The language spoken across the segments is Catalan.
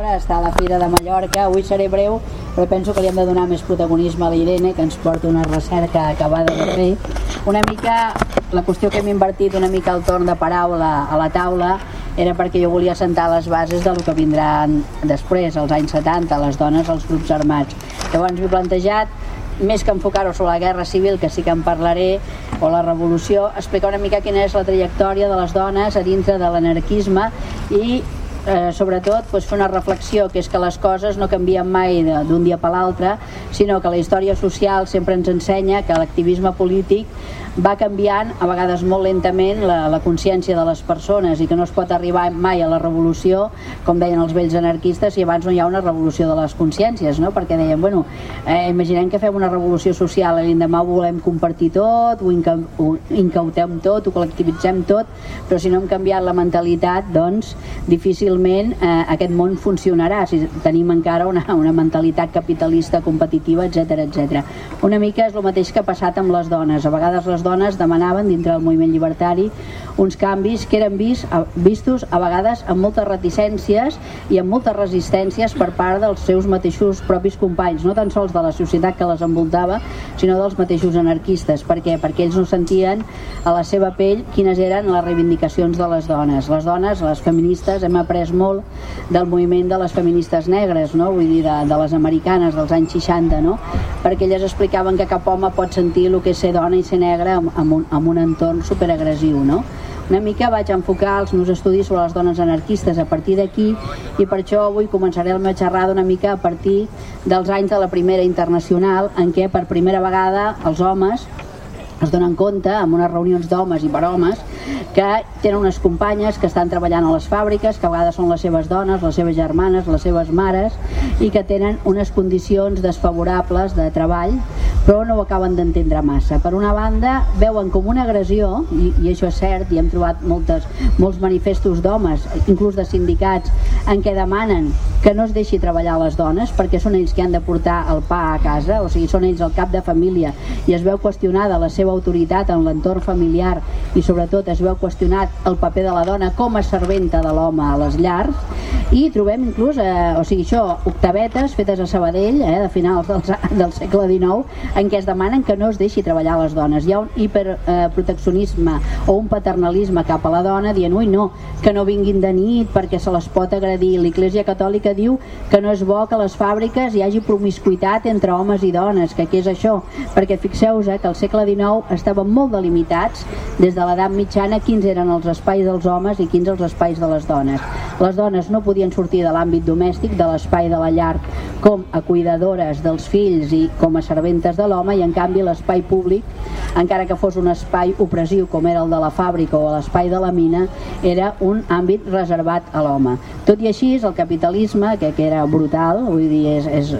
sempre, està a la Fira de Mallorca. Avui seré breu, però penso que li hem de donar més protagonisme a l'Irene, que ens porta una recerca acabada de fer. Una mica, la qüestió que hem invertit una mica el torn de paraula a la taula era perquè jo volia sentar les bases del que vindran després, als anys 70, les dones als grups armats. Llavors m'he plantejat més que enfocar-ho sobre la guerra civil, que sí que en parlaré, o la revolució, explicar una mica quina és la trajectòria de les dones a dintre de l'anarquisme i eh, sobretot pues, fer una reflexió que és que les coses no canvien mai d'un dia per l'altre sinó que la història social sempre ens ensenya que l'activisme polític va canviant a vegades molt lentament la, la consciència de les persones i que no es pot arribar mai a la revolució com deien els vells anarquistes si abans no hi ha una revolució de les consciències no? perquè deien, bueno, eh, imaginem que fem una revolució social i l'endemà ho volem compartir tot, ho, inca ho incautem tot, ho col·lectivitzem tot però si no hem canviat la mentalitat doncs difícilment eh, aquest món funcionarà si tenim encara una, una mentalitat capitalista competitiva, etc etc. Una mica és el mateix que ha passat amb les dones a vegades les dones demanaven dintre del moviment llibertari uns canvis que eren vist, vistos a vegades amb moltes reticències i amb moltes resistències per part dels seus mateixos propis companys, no tan sols de la societat que les envoltava, sinó dels mateixos anarquistes. Per què? Perquè ells no sentien a la seva pell quines eren les reivindicacions de les dones. Les dones, les feministes, hem après molt del moviment de les feministes negres, no? vull dir, de, de les americanes dels anys 60, no? perquè elles explicaven que cap home pot sentir el que és ser dona i ser negra en, un, en un entorn superagressiu. No? Una mica vaig enfocar els meus estudis sobre les dones anarquistes a partir d'aquí i per això avui començaré el meu xerrada una mica a partir dels anys de la primera internacional en què per primera vegada els homes es donen compte amb unes reunions d'homes i per homes que tenen unes companyes que estan treballant a les fàbriques, que a vegades són les seves dones, les seves germanes, les seves mares i que tenen unes condicions desfavorables de treball però no ho acaben d'entendre massa. Per una banda, veuen com una agressió, i, i això és cert, i hem trobat moltes, molts manifestos d'homes, inclús de sindicats, en què demanen que no es deixi treballar les dones perquè són ells que han de portar el pa a casa, o sigui, són ells el cap de família i es veu qüestionada la seva autoritat en l'entorn familiar i sobretot es veu qüestionat el paper de la dona com a serventa de l'home a les llars i trobem inclús, eh, o sigui això, octavetes fetes a Sabadell eh, de finals del, del segle XIX en què es demanen que no es deixi treballar les dones. Hi ha un hiperproteccionisme eh, o un paternalisme cap a la dona dient, ui no, que no vinguin de nit perquè se les pot agredir. L'Iglésia Catòlica diu que no és bo que a les fàbriques hi hagi promiscuitat entre homes i dones, que què és això? Perquè fixeu-vos eh, que al segle XIX estaven molt delimitats des de l'edat mitjana quins eren els espais dels homes i quins els espais de les dones. Les dones no podien sortir de l'àmbit domèstic, de l'espai de la llar, com a cuidadores dels fills i com a serventes de l'home i en canvi l'espai públic, encara que fos un espai opressiu com era el de la fàbrica o l'espai de la mina, era un àmbit reservat a l'home. Tot i així, el capitalisme, que, que era brutal, vull dir, és, és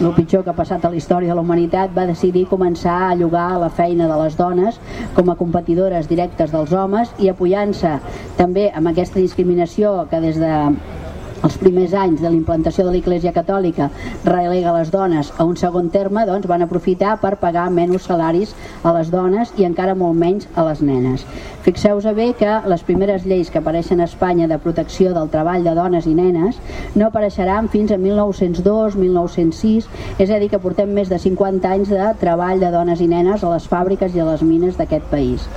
el pitjor que ha passat a la història de la humanitat, va decidir començar a llogar la feina de les dones com a competidores directes dels homes i apoyant-se també amb aquesta discriminació que des de els primers anys de la implantació de l'Iglésia Catòlica relega les dones a un segon terme, doncs van aprofitar per pagar menys salaris a les dones i encara molt menys a les nenes. Fixeu-vos bé que les primeres lleis que apareixen a Espanya de protecció del treball de dones i nenes no apareixeran fins a 1902-1906, és a dir, que portem més de 50 anys de treball de dones i nenes a les fàbriques i a les mines d'aquest país.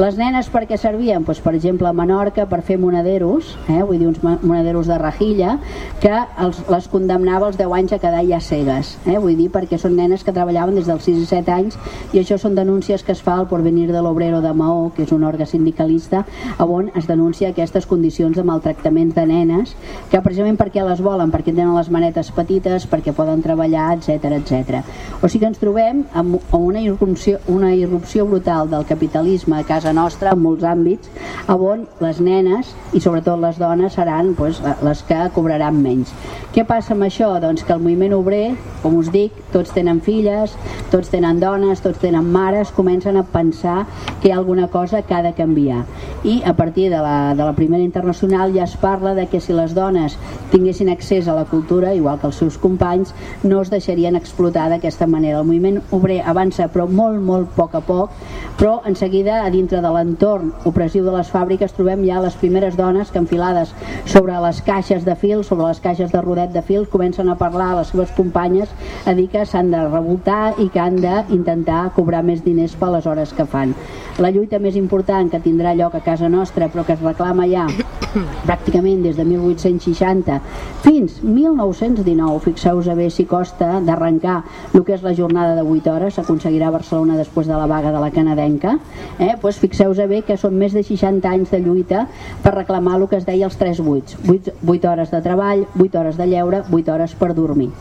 Les nenes per què servien? Pues, per exemple, a Menorca per fer monaderos, eh? vull dir uns monaderos de rajilla, que els, les condemnava als 10 anys a quedar ja cegues. Eh? Vull dir, perquè són nenes que treballaven des dels 6 i 7 anys i això són denúncies que es fa al Porvenir de l'Obrero de Maó, que és un òrgan sindicalista, on es denuncia aquestes condicions de maltractaments de nenes, que precisament perquè les volen, perquè tenen les manetes petites, perquè poden treballar, etc etc. O sigui que ens trobem amb una irrupció, una irrupció brutal del capitalisme a casa casa nostra en molts àmbits on les nenes i sobretot les dones seran pues, les que cobraran menys. Què passa amb això? Doncs que el moviment obrer, com us dic, tots tenen filles, tots tenen dones, tots tenen mares, comencen a pensar que hi ha alguna cosa que ha de canviar. I a partir de la, de la primera internacional ja es parla de que si les dones tinguessin accés a la cultura, igual que els seus companys, no es deixarien explotar d'aquesta manera. El moviment obrer avança però molt, molt poc a poc, però en seguida a dintre dintre de l'entorn opressiu de les fàbriques trobem ja les primeres dones que enfilades sobre les caixes de fil, sobre les caixes de rodet de fil, comencen a parlar a les seves companyes a dir que s'han de revoltar i que han d'intentar cobrar més diners per les hores que fan. La lluita més important que tindrà lloc a casa nostra però que es reclama ja pràcticament des de 1860 fins 1919, fixeu-vos bé si costa d'arrencar el que és la jornada de 8 hores, s'aconseguirà a Barcelona després de la vaga de la canadenca, eh? pues fixeu-vos bé que són més de 60 anys de lluita per reclamar el que es deia els 3 8, 8, 8 hores de treball, 8 hores de lleure, 8 hores per dormir.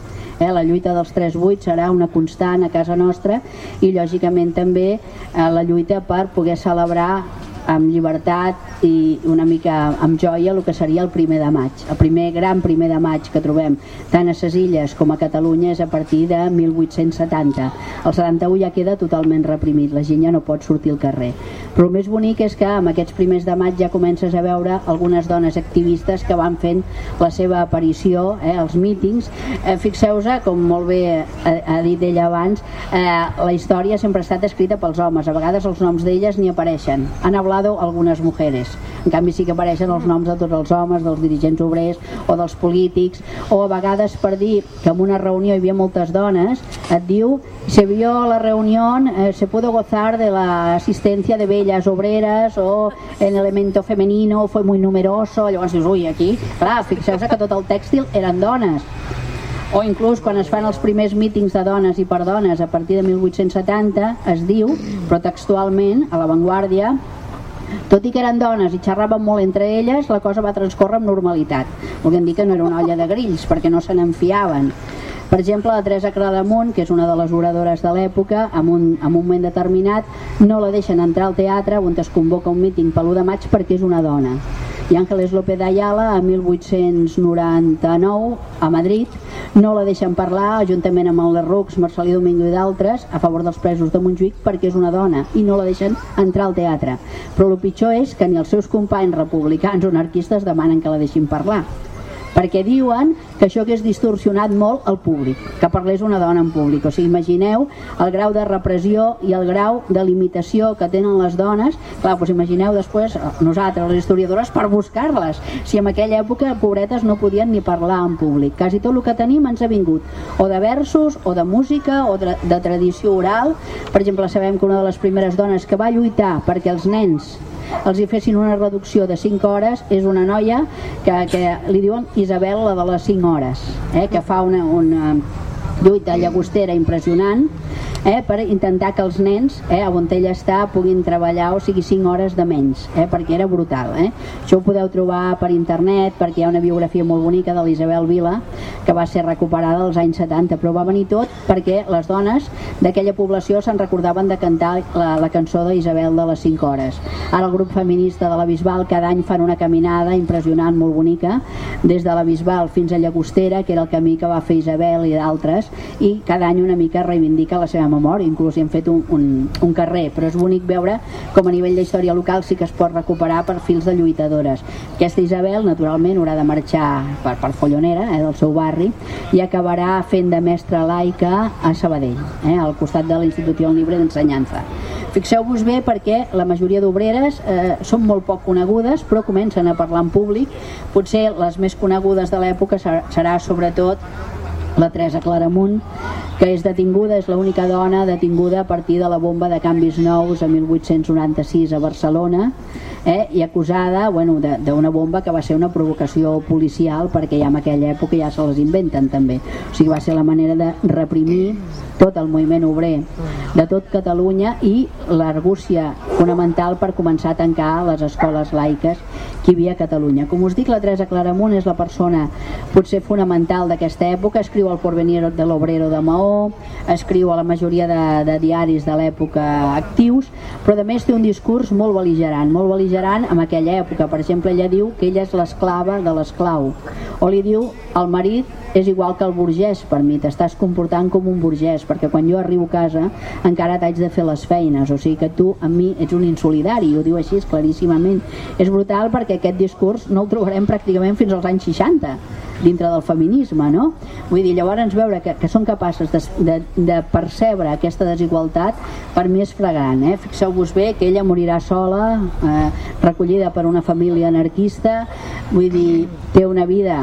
Eh, la lluita dels 3-8 serà una constant a casa nostra i lògicament també eh, la lluita per poder celebrar amb llibertat i una mica amb joia el que seria el primer de maig. El primer gran primer de maig que trobem tant a ses illes com a Catalunya és a partir de 1870. El 71 ja queda totalment reprimit, la gent ja no pot sortir al carrer. Però el més bonic és que amb aquests primers de maig ja comences a veure algunes dones activistes que van fent la seva aparició eh, als mítings. Eh, Fixeu-vos, com molt bé ha, ha dit ella abans, eh, la història sempre ha estat escrita pels homes, a vegades els noms d'elles ni apareixen. Han hablado algunes mujeres. En canvi sí que apareixen els noms de tots els homes, dels dirigents obrers o dels polítics, o a vegades per dir que en una reunió hi havia moltes dones, et diu, se vio la reunió, eh, se pudo gozar de la asistencia de bellas obreras o en elemento femenino fue muy numeroso, llavors dius, ui, aquí, clar, fixeu-vos que tot el tèxtil eren dones, o inclús quan es fan els primers mítings de dones i per dones a partir de 1870 es diu, però textualment a l'avantguàrdia tot i que eren dones i xerraven molt entre elles, la cosa va transcorrer amb normalitat. Volguem dir que no era una olla de grills, perquè no se n'enfiaven. Per exemple, la Teresa Claramunt, que és una de les oradores de l'època, en, un, en un moment determinat no la deixen entrar al teatre on es convoca un míting per l'1 de maig perquè és una dona. I Ángeles López d'Ayala, a 1899, a Madrid, no la deixen parlar, juntament amb el Lerroux, Marcelí Domingo i d'altres, a favor dels presos de Montjuïc, perquè és una dona, i no la deixen entrar al teatre. Però el pitjor és que ni els seus companys republicans o anarquistes demanen que la deixin parlar perquè diuen que això hagués distorsionat molt el públic, que parlés una dona en públic. O sigui, imagineu el grau de repressió i el grau de limitació que tenen les dones. Clar, doncs imagineu després nosaltres, les historiadores, per buscar-les. Si en aquella època, pobretes, no podien ni parlar en públic. Quasi tot el que tenim ens ha vingut o de versos, o de música, o de, de tradició oral. Per exemple, sabem que una de les primeres dones que va lluitar perquè els nens els hi fessin una reducció de 5 hores és una noia que, que li diuen Isabel la de les 5 hores eh, que fa una, una lluita llagostera impressionant eh, per intentar que els nens eh, on ella està puguin treballar o sigui 5 hores de menys eh, perquè era brutal eh. això ho podeu trobar per internet perquè hi ha una biografia molt bonica de l'Isabel Vila que va ser recuperada als anys 70 però va venir tot perquè les dones d'aquella població se'n recordaven de cantar la, la cançó d'Isabel de les 5 hores ara el grup feminista de la Bisbal cada any fan una caminada impressionant, molt bonica des de la Bisbal fins a Llagostera que era el camí que va fer Isabel i d'altres i cada any una mica reivindica la seva memòria, inclús hi hem fet un, un, un carrer, però és bonic veure com a nivell d'història local sí que es pot recuperar per fils de lluitadores. Aquesta Isabel, naturalment, haurà de marxar per, per Follonera, eh, del seu barri, i acabarà fent de mestra laica a Sabadell, eh, al costat de l'Institució Libre d'Ensenyança. Fixeu-vos bé perquè la majoria d'obreres eh, són molt poc conegudes, però comencen a parlar en públic. Potser les més conegudes de l'època serà sobretot la Teresa Claramunt, que és detinguda, és l'única dona detinguda a partir de la bomba de canvis nous a 1896 a Barcelona eh, i acusada bueno, d'una bomba que va ser una provocació policial perquè ja en aquella època ja se les inventen també o sigui va ser la manera de reprimir tot el moviment obrer de tot Catalunya i l'argúcia fonamental per començar a tancar les escoles laiques que hi havia a Catalunya. Com us dic, la Teresa Claramunt és la persona potser fonamental d'aquesta època, escriu el Porvenir de l'Obrero de Maó, escriu a la majoria de, de diaris de l'època actius, però a més té un discurs molt beligerant, molt beligerant en aquella època. Per exemple, ella diu que ella és l'esclava de l'esclau, o li diu el marit és igual que el burgès per mi, t'estàs comportant com un burgès, perquè quan jo arribo a casa encara t'haig de fer les feines, o sigui que tu amb mi ets un insolidari, ho diu així claríssimament. És brutal perquè aquest discurs no el trobarem pràcticament fins als anys 60 dintre del feminisme, no? Vull dir, llavors veure que, que són capaces de, de, de percebre aquesta desigualtat per mi és flagrant, eh? Fixeu-vos bé que ella morirà sola, eh, recollida per una família anarquista, vull dir, té una vida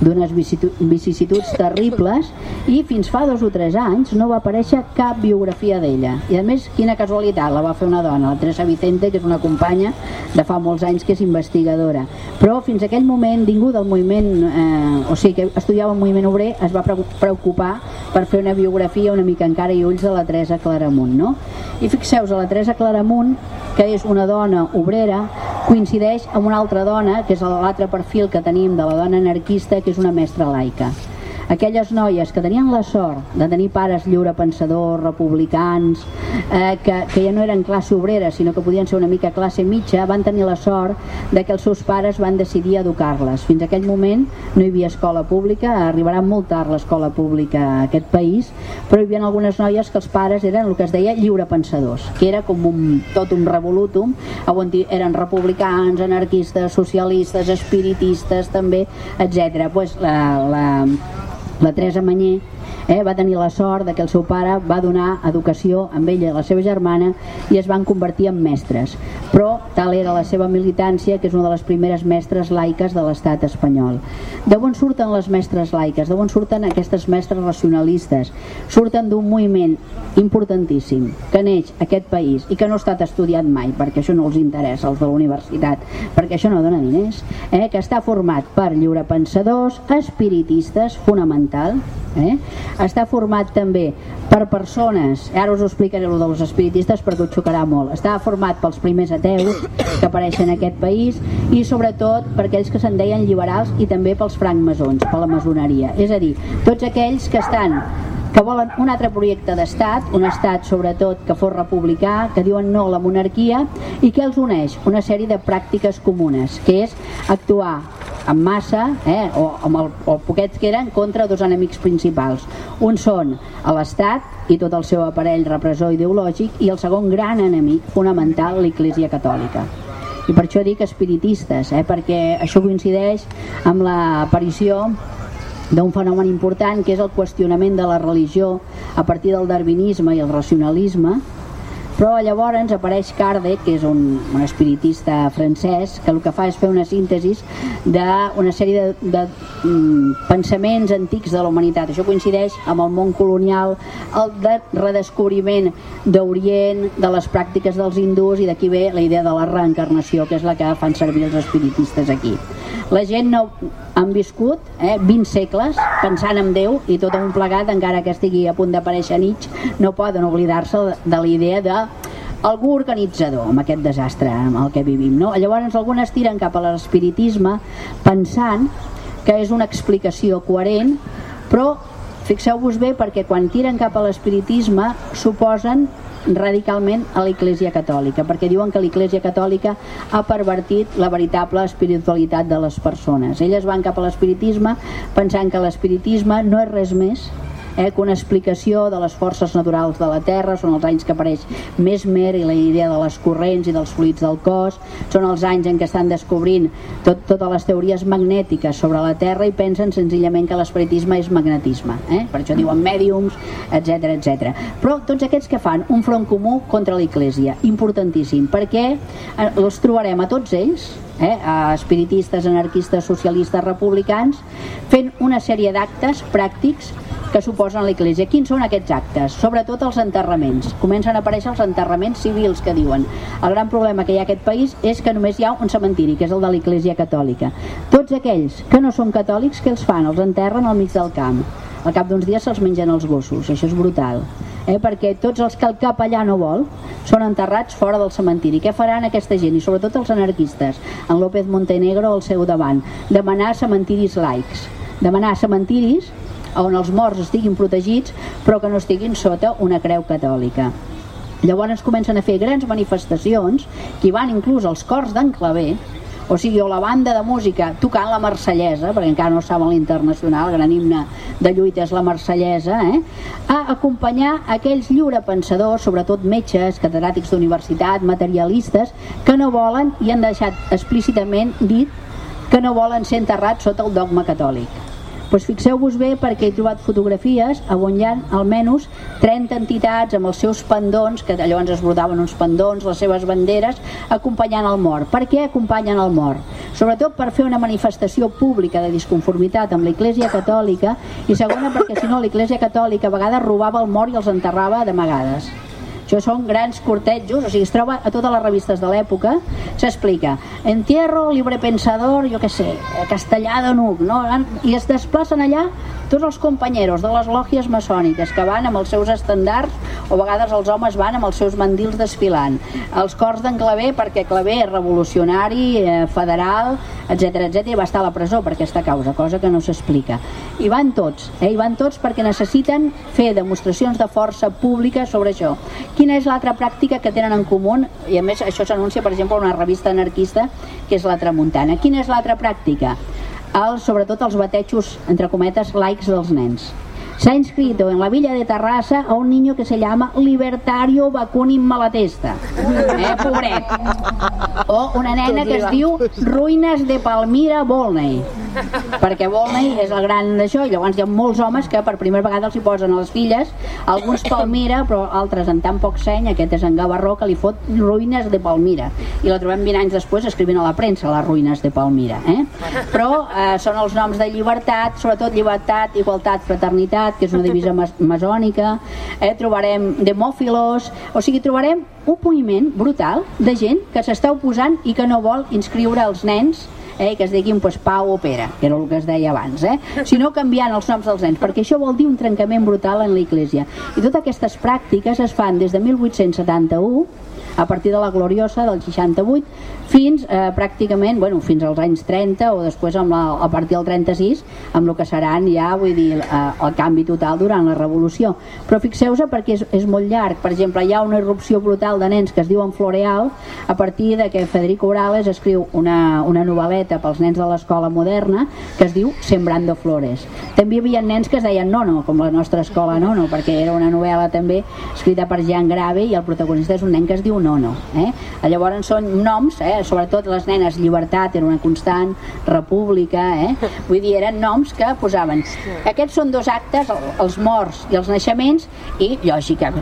d'unes vicissituds terribles i fins fa dos o tres anys no va aparèixer cap biografia d'ella i a més quina casualitat, la va fer una dona la Teresa Vicente que és una companya de fa molts anys que és investigadora però fins aquell moment ningú del moviment eh, o sigui que estudiava el moviment obrer es va preocupar per fer una biografia una mica encara i ulls de la Teresa Claramunt no? i fixeu-vos, la Teresa Claramunt que és una dona obrera, coincideix amb una altra dona, que és l'altre perfil que tenim de la dona anarquista, que és una mestra laica aquelles noies que tenien la sort de tenir pares lliurepensadors, republicans, eh, que, que ja no eren classe obrera, sinó que podien ser una mica classe mitja, van tenir la sort de que els seus pares van decidir educar-les. Fins a aquell moment no hi havia escola pública, arribarà molt tard l'escola pública a aquest país, però hi havia algunes noies que els pares eren el que es deia lliurepensadors, que era com un, tot un revolutum, on eren republicans, anarquistes, socialistes, espiritistes també, etc. Pues la, la, la Teresa Manyer eh, va tenir la sort de que el seu pare va donar educació amb ella i la seva germana i es van convertir en mestres però tal era la seva militància que és una de les primeres mestres laiques de l'estat espanyol d'on surten les mestres laiques? d'on surten aquestes mestres racionalistes? surten d'un moviment importantíssim que neix aquest país i que no ha estat estudiat mai perquè això no els interessa als de la universitat perquè això no dona diners eh, que està format per lliurepensadors espiritistes fonamental eh? està format també per persones, ara us ho explicaré el dels espiritistes perquè ho xocarà molt, està format pels primers ateus que apareixen en aquest país i sobretot per aquells que se'n deien liberals i també pels francmasons, per la masoneria. És a dir, tots aquells que estan que volen un altre projecte d'estat, un estat sobretot que fos republicà, que diuen no a la monarquia i que els uneix una sèrie de pràctiques comunes, que és actuar en massa eh, o amb el, o poquets que eren contra dos enemics principals. Un són l'Estat i tot el seu aparell repressor ideològic i el segon gran enemic fonamental l'Iglésia Catòlica. I per això dic espiritistes eh, perquè això coincideix amb l'aparició d'un fenomen important que és el qüestionament de la religió a partir del darwinisme i el racionalisme però llavors apareix Kardec, que és un, un espiritista francès, que el que fa és fer una síntesi d'una sèrie de, de mm, pensaments antics de la humanitat. Això coincideix amb el món colonial, el de redescobriment d'Orient, de les pràctiques dels hindús i d'aquí ve la idea de la reencarnació, que és la que fan servir els espiritistes aquí. La gent no han viscut eh, 20 segles pensant en Déu i tot un plegat, encara que estigui a punt d'aparèixer Nietzsche, no poden oblidar-se de la idea de algú organitzador amb aquest desastre amb el que vivim. No? Llavors algunes tiren cap a l'espiritisme pensant que és una explicació coherent, però fixeu-vos bé perquè quan tiren cap a l'espiritisme suposen radicalment a l'Iglésia Catòlica, perquè diuen que l'Iglésia Catòlica ha pervertit la veritable espiritualitat de les persones. Elles van cap a l'espiritisme pensant que l'espiritisme no és res més eh, que una explicació de les forces naturals de la Terra, són els anys que apareix Mesmer i la idea de les corrents i dels fluids del cos, són els anys en què estan descobrint tot, totes les teories magnètiques sobre la Terra i pensen senzillament que l'espiritisme és magnetisme, eh? per això diuen mèdiums, etc etc. Però tots aquests que fan un front comú contra l'Iglésia, importantíssim, perquè eh, els trobarem a tots ells, eh, a espiritistes, anarquistes, socialistes, republicans, fent una sèrie d'actes pràctics que suposen l'Església. Quins són aquests actes? Sobretot els enterraments. Comencen a aparèixer els enterraments civils que diuen. El gran problema que hi ha a aquest país és que només hi ha un cementiri, que és el de l'Església Catòlica. Tots aquells que no són catòlics, què els fan? Els enterren al mig del camp. Al cap d'uns dies se'ls mengen els gossos. Això és brutal. Eh, perquè tots els que el capellà no vol són enterrats fora del cementiri. Què faran aquesta gent? I sobretot els anarquistes, en López Montenegro al seu davant. Demanar cementiris laics. Demanar cementiris on els morts estiguin protegits però que no estiguin sota una creu catòlica. Llavors comencen a fer grans manifestacions que van inclús als cors d'en Clavé, o sigui, o la banda de música tocant la marsellesa, perquè encara no saben l'internacional, el gran himne de lluita és la marsellesa, eh? a acompanyar aquells lliurepensadors, sobretot metges, catedràtics d'universitat, materialistes, que no volen i han deixat explícitament dit que no volen ser enterrats sota el dogma catòlic pues fixeu-vos bé perquè he trobat fotografies on hi ha almenys 30 entitats amb els seus pendons, que llavors es brodaven uns pendons, les seves banderes, acompanyant el mort. Per què acompanyen el mort? Sobretot per fer una manifestació pública de disconformitat amb l'Iglésia Catòlica i segona perquè si no l'Iglésia Catòlica a vegades robava el mort i els enterrava d'amagades. Això són grans cortetjos, o sigui, es troba a totes les revistes de l'època, s'explica. Entierro, libre pensador, jo què sé, castellà de nuc, no? I es desplacen allà tots els companyeros de les lògies maçòniques que van amb els seus estandards o a vegades els homes van amb els seus mandils desfilant els cors d'en Clavé perquè Clavé és revolucionari, eh, federal etc etc i va estar a la presó per aquesta causa cosa que no s'explica i van tots, eh, i van tots perquè necessiten fer demostracions de força pública sobre això quina és l'altra pràctica que tenen en comú i a més això s'anuncia per exemple en una revista anarquista que és la Tramuntana quina és l'altra pràctica? els, sobretot els batejos, entre cometes, laics dels nens. Se ha inscrito en la villa de Terrassa a un niño que se llama Libertario Bakunin Malatesta. Eh, pobret. O una nena que es diu Ruïnes de Palmira Volney. Perquè Volney és el gran d'això i llavors hi ha molts homes que per primera vegada els hi posen a les filles, alguns Palmira, però altres en tan poc seny, aquest és en Gavarró, que li fot Ruïnes de Palmira. I la trobem 20 anys després escrivint a la premsa les Ruïnes de Palmira. Eh? Però eh, són els noms de llibertat, sobretot llibertat, igualtat, fraternitat, que és una divisa masònica, eh, trobarem demòfilos, o sigui, trobarem un moviment brutal de gent que s'està oposant i que no vol inscriure els nens eh, que es diguin pues, Pau o Pere, que era el que es deia abans, eh? sinó canviant els noms dels nens, perquè això vol dir un trencament brutal en l'Església. I totes aquestes pràctiques es fan des de 1871 a partir de la Gloriosa del 68 fins eh, pràcticament, bueno, fins als anys 30 o després amb la, a partir del 36 amb el que seran ja, vull dir, eh, el canvi total durant la revolució. Però fixeu-vos perquè és, és molt llarg. Per exemple, hi ha una irrupció brutal de nens que es diuen Floreal a partir de que Federico Urales escriu una, una novel·leta pels nens de l'escola moderna que es diu Sembrando Flores. També hi havia nens que es deien Nono, com la nostra escola Nono, perquè era una novel·la també escrita per Jean Grave i el protagonista és un nen que es diu Nono. Eh? Llavors són noms, eh? sobretot les nenes Llibertat era una constant, República, eh? vull dir, eren noms que posaven. Aquests són dos actes, els morts i els naixements, i lògica,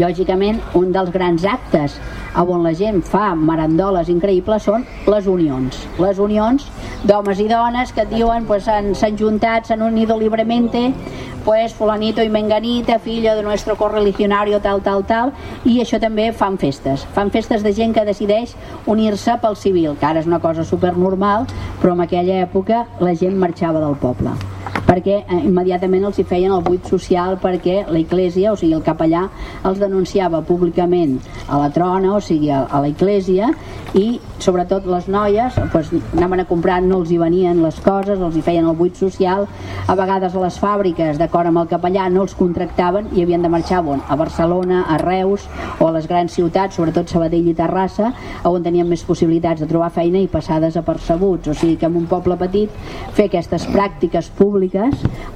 lògicament un dels grans actes on la gent fa marandoles increïbles són les unions. Les unions d'homes i dones que et diuen pues, s'han juntat, s'han unido libremente pues fulanito y menganita, fillo de nuestro correligionario tal, tal, tal, i això també fan festes. Fan festes de gent que decideix unir-se pel civil, que ara és una cosa supernormal, però en aquella època la gent marxava del poble perquè eh, immediatament els hi feien el buit social perquè la Iglesia, o sigui el capellà els denunciava públicament a la trona, o sigui a, a la Iglesia i sobretot les noies pues, anaven a comprar, no els hi venien les coses, els hi feien el buit social. A vegades a les fàbriques d'acord amb el capellà no els contractaven i havien de marxar bon, a Barcelona, a Reus o a les grans ciutats, sobretot Sabadell i Terrassa on tenien més possibilitats de trobar feina i passar desapercebuts, o sigui que en un poble petit fer aquestes pràctiques públiques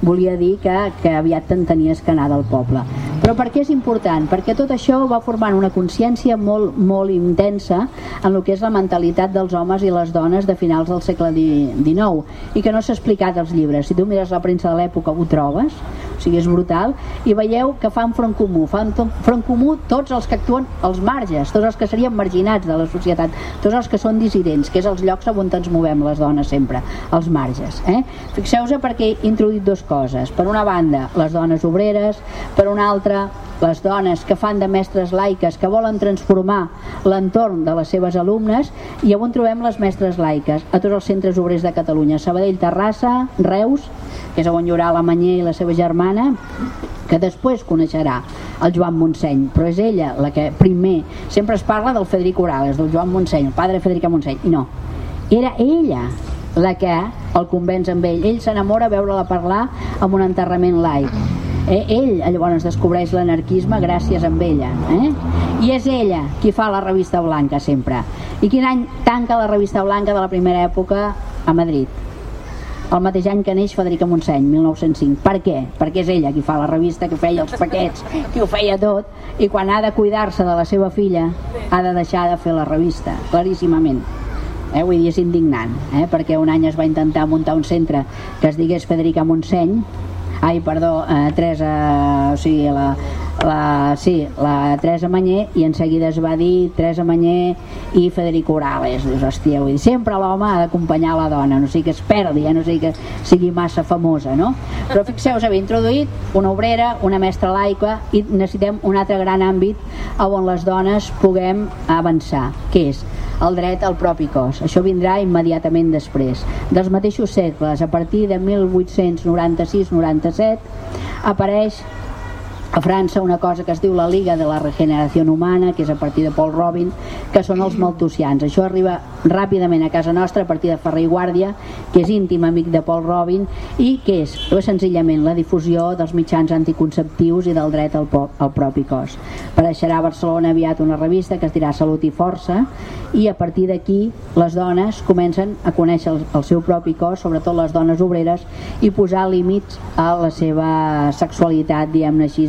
volia dir que, que aviat te'n tenies que anar del poble però per què és important? perquè tot això va formant una consciència molt, molt intensa en el que és la mentalitat dels homes i les dones de finals del segle XIX i que no s'ha explicat als llibres. Si tu mires la premsa de l'època ho trobes, o sigui, és brutal, i veieu que fan front comú, fan front comú tots els que actuen als marges, tots els que serien marginats de la societat, tots els que són dissidents, que és els llocs on ens movem les dones sempre, als marges. Eh? Fixeu-vos perquè introduït dues coses. Per una banda, les dones obreres, per una altra, les dones que fan de mestres laiques que volen transformar l'entorn de les seves alumnes i on trobem les mestres laiques a tots els centres obrers de Catalunya. Sabadell, Terrassa, Reus que és on hi haurà la Manyer i la seva germana que després coneixerà el Joan Montseny, però és ella la que primer, sempre es parla del Federic Orales, del Joan Montseny, el padre Federic Montseny, i no, era ella la que el convenç amb ell, ell s'enamora veure-la parlar amb un enterrament laic eh, ell llavors descobreix l'anarquisme gràcies a ella eh? i és ella qui fa la revista blanca sempre i quin any tanca la revista blanca de la primera època a Madrid el mateix any que neix Federica Montseny, 1905. Per què? Perquè és ella qui fa la revista, que feia els paquets, qui ho feia tot, i quan ha de cuidar-se de la seva filla ha de deixar de fer la revista, claríssimament. Eh? vull dir, és indignant, eh? perquè un any es va intentar muntar un centre que es digués Federica Montseny, ai, perdó, eh, Teresa, o sigui, la, la, sí, la Teresa Manyer i en seguida es va dir Teresa Manyer i Federico Orales dius, hòstia, vull dir, sempre l'home ha d'acompanyar la dona, no sigui que es perdi eh? no sigui que sigui massa famosa no? però fixeu-vos, havia introduït una obrera una mestra laica i necessitem un altre gran àmbit on les dones puguem avançar, que és el dret al propi cos. Això vindrà immediatament després. Dels mateixos segles, a partir de 1896-97, apareix a França una cosa que es diu la Liga de la Regeneració Humana, que és a partir de Paul Robin, que són els maltusians. Això arriba ràpidament a casa nostra a partir de Ferrer i Guàrdia, que és íntim amic de Paul Robin, i que és senzillament la difusió dels mitjans anticonceptius i del dret al, al propi cos. Apareixerà a Barcelona aviat una revista que es dirà Salut i Força, i a partir d'aquí les dones comencen a conèixer el, el seu propi cos, sobretot les dones obreres, i posar límits a la seva sexualitat, diguem-ne així,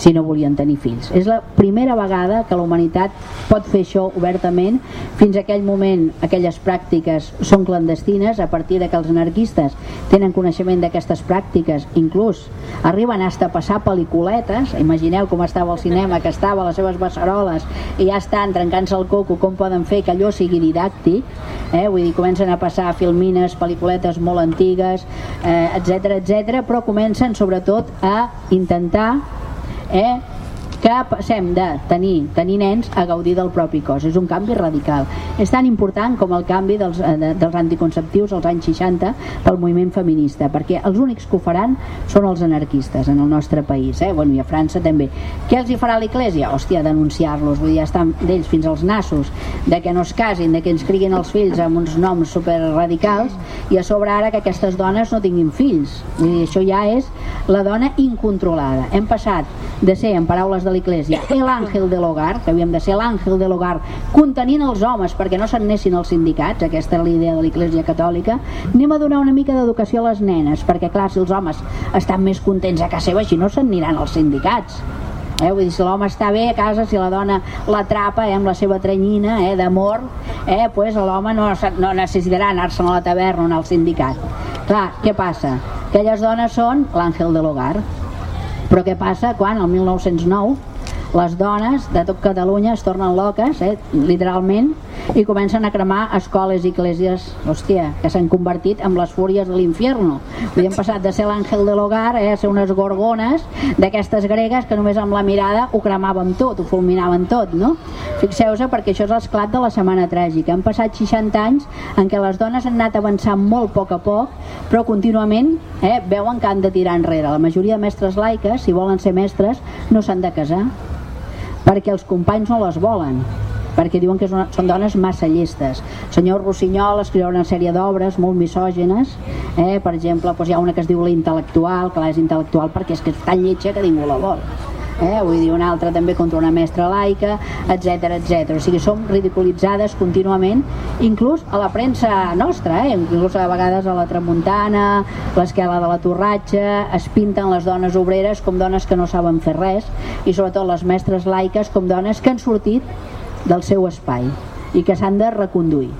si no volien tenir fills. És la primera vegada que la humanitat pot fer això obertament. Fins a aquell moment aquelles pràctiques són clandestines, a partir de que els anarquistes tenen coneixement d'aquestes pràctiques, inclús arriben hasta a passar pel·lículetes, imagineu com estava el cinema, que estava a les seves beceroles i ja estan trencant-se el coco, com poden fer que allò sigui didàctic, eh? vull dir, comencen a passar filmines, pel·lículetes molt antigues, etc eh, etc, però comencen sobretot a intentar eh, que passem de tenir, tenir nens a gaudir del propi cos. És un canvi radical. És tan important com el canvi dels, eh, de, dels anticonceptius als anys 60 pel moviment feminista, perquè els únics que ho faran són els anarquistes en el nostre país, eh? bueno, i a França també. Què els hi farà l'Eglésia? Hòstia, denunciar-los, vull dir, estan d'ells fins als nassos, de que no es casin, de que ens criguin els fills amb uns noms super radicals i a sobre ara que aquestes dones no tinguin fills. Vull dir, això ja és la dona incontrolada. Hem passat de ser, en paraules de de l'Iglésia, l'àngel de l'hogar, que havíem de ser l'àngel de l'hogar, contenint els homes perquè no s'anessin els sindicats, aquesta és l'idea de l'Iglésia catòlica, anem a donar una mica d'educació a les nenes, perquè clar, si els homes estan més contents a casa seva, així no s'aniran als sindicats. Eh, vull dir, si l'home està bé a casa, si la dona l'atrapa eh, amb la seva trenyina eh, d'amor, eh, pues l'home no, no necessitarà anar-se'n a la taverna o anar al sindicat. Clar, què passa? Aquelles dones són l'àngel de l'hogar però què passa quan el 1909 les dones de tot Catalunya es tornen loques, eh, literalment, i comencen a cremar escoles i esglésies, hòstia, que s'han convertit en les fúries de l'infierno. Vull hem passat de ser l'àngel de l'hogar eh, a ser unes gorgones d'aquestes gregues que només amb la mirada ho cremaven tot, ho fulminaven tot, no? Fixeu-se perquè això és l'esclat de la setmana tràgica. Han passat 60 anys en què les dones han anat avançant molt a poc a poc, però contínuament eh, veuen que han de tirar enrere. La majoria de mestres laiques, si volen ser mestres, no s'han de casar perquè els companys no les volen perquè diuen que són dones massa llestes. senyor Rossinyol escriu una sèrie d'obres molt misògenes, eh? per exemple, doncs hi ha una que es diu La intel·lectual, que és intel·lectual perquè és que és tan lletja que ningú la vol eh? vull dir, una altra també contra una mestra laica, etc etc. O sigui, som ridiculitzades contínuament, inclús a la premsa nostra, eh? inclús a vegades a la Tramuntana, l'esquela de la Torratxa, es pinten les dones obreres com dones que no saben fer res, i sobretot les mestres laiques com dones que han sortit del seu espai i que s'han de reconduir.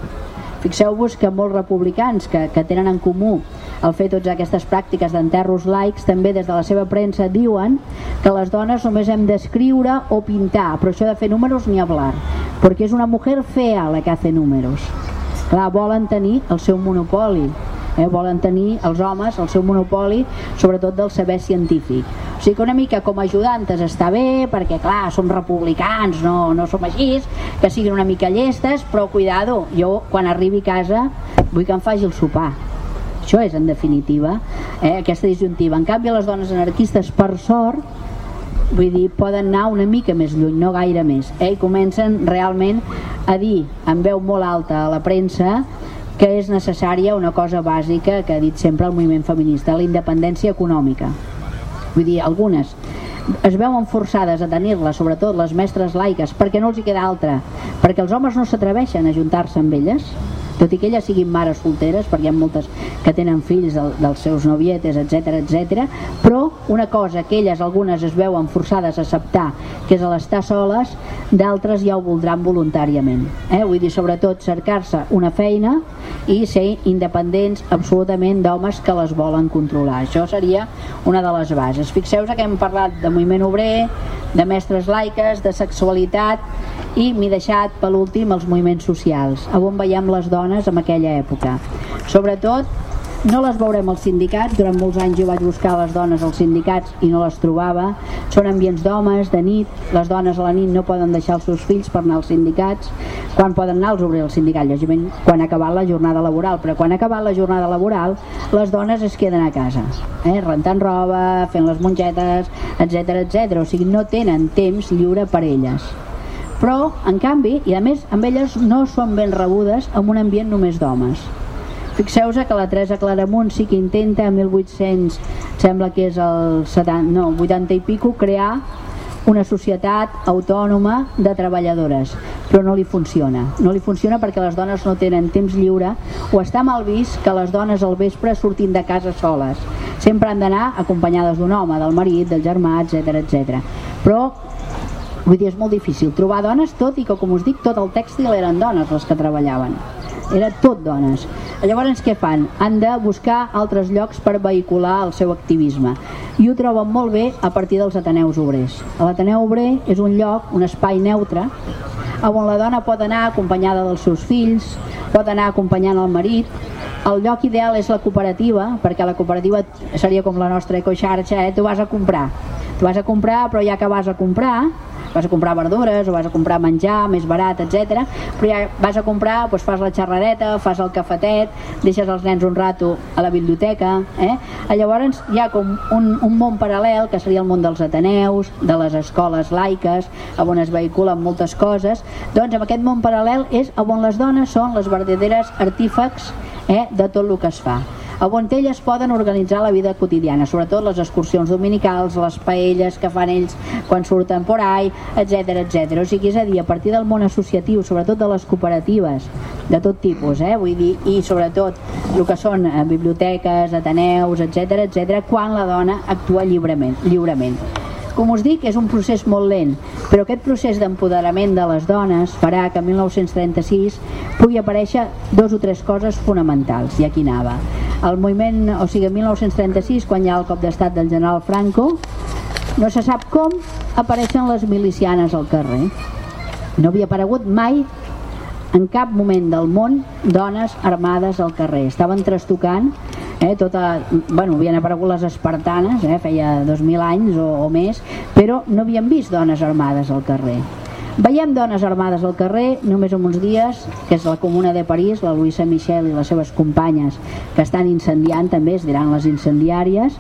Fixeu-vos que molts republicans que, que tenen en comú el fer totes aquestes pràctiques d'enterros laics també des de la seva premsa diuen que les dones només hem d'escriure o pintar, però això de fer números ni hablar, perquè és una mujer fea la que hace números. Clar, volen tenir el seu monopoli, eh? volen tenir els homes el seu monopoli, sobretot del saber científic. O sigui que una mica com ajudantes està bé, perquè clar, som republicans, no, no som així, que siguin una mica llestes, però cuidado, jo quan arribi a casa vull que em faci el sopar això és, en definitiva, eh, aquesta disjuntiva. En canvi, les dones anarquistes, per sort, vull dir, poden anar una mica més lluny, no gaire més. Eh? I comencen realment a dir, amb veu molt alta a la premsa, que és necessària una cosa bàsica que ha dit sempre el moviment feminista, la independència econòmica. Vull dir, algunes. Es veuen forçades a tenir-la, sobretot les mestres laiques, perquè no els hi queda altra, perquè els homes no s'atreveixen a juntar-se amb elles, tot i que elles siguin mares solteres, perquè hi ha moltes que tenen fills del, dels seus novietes, etc etc. però una cosa que elles algunes es veuen forçades a acceptar, que és l'estar soles, d'altres ja ho voldran voluntàriament. Eh? Vull dir, sobretot cercar-se una feina i ser independents absolutament d'homes que les volen controlar. Això seria una de les bases. Fixeu-vos que hem parlat de moviment obrer, de mestres laiques, de sexualitat i m'he deixat per últim els moviments socials, on veiem les dones en aquella època. Sobretot no les veurem als sindicats, durant molts anys jo vaig buscar les dones als sindicats i no les trobava. Són ambients d'homes, de nit, les dones a la nit no poden deixar els seus fills per anar als sindicats. Quan poden anar els obrir el sindicat? Lògicament quan ha acabat la jornada laboral, però quan ha acabat la jornada laboral les dones es queden a casa, eh? rentant roba, fent les mongetes, etc etc. O sigui, no tenen temps lliure per elles però en canvi, i a més amb elles no són ben rebudes en un ambient només d'homes. Fixeu-vos que la Teresa Claramunt sí que intenta a 1800, sembla que és el 70, no, 80 i pico, crear una societat autònoma de treballadores. Però no li funciona. No li funciona perquè les dones no tenen temps lliure o està mal vist que les dones al vespre surtin de casa soles. Sempre han d'anar acompanyades d'un home, del marit, del germà, etc etc. però vull dir, és molt difícil trobar dones tot i que com us dic tot el tèxtil eren dones les que treballaven era tot dones Llavors què fan? Han de buscar altres llocs per vehicular el seu activisme i ho troben molt bé a partir dels Ateneus Obrers. L'Ateneu Obrer és un lloc, un espai neutre on la dona pot anar acompanyada dels seus fills, pot anar acompanyant el marit, el lloc ideal és la cooperativa, perquè la cooperativa seria com la nostra ecoxarxa, eh? tu vas a comprar, tu vas a comprar, però ja que vas a comprar, vas a comprar verdures o vas a comprar menjar més barat, etc. però ja vas a comprar, doncs fas la xerradeta fas el cafetet, deixes els nens un rato a la biblioteca eh? llavors hi ha com un, un món paral·lel que seria el món dels ateneus de les escoles laiques on es vehiculen moltes coses doncs en aquest món paral·lel és on les dones són les verdaderes artífecs eh, de tot el que es fa on elles poden organitzar la vida quotidiana, sobretot les excursions dominicals, les paelles que fan ells quan surten por ahí, etc etc. O sigui, és a dir, a partir del món associatiu, sobretot de les cooperatives, de tot tipus, eh? vull dir, i sobretot el que són eh, biblioteques, ateneus, etc etc, quan la dona actua lliurement. lliurement. Com us dic, és un procés molt lent, però aquest procés d'empoderament de les dones farà que en 1936 pugui aparèixer dos o tres coses fonamentals, i aquí anava el moviment, o sigui, en 1936, quan hi ha el cop d'estat del general Franco, no se sap com apareixen les milicianes al carrer. No havia aparegut mai en cap moment del món dones armades al carrer. Estaven trastocant eh, tota, bueno, havien aparegut les espartanes, eh, feia 2.000 anys o, o més, però no havien vist dones armades al carrer. Veiem dones armades al carrer només en uns dies, que és la Comuna de París, la Luisa Michel i les seves companyes que estan incendiant també, es diran les incendiàries,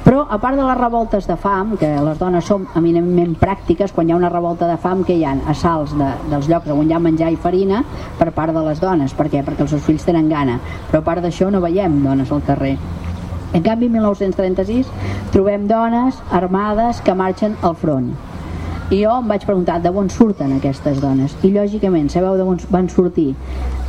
però a part de les revoltes de fam, que les dones som eminentment pràctiques, quan hi ha una revolta de fam que hi ha? Assalts de, dels llocs on hi ha menjar i farina per part de les dones, per què? Perquè els seus fills tenen gana, però a part d'això no veiem dones al carrer. En canvi, en 1936 trobem dones armades que marxen al front i jo em vaig preguntar de on surten aquestes dones? I lògicament sabeu d'on van sortir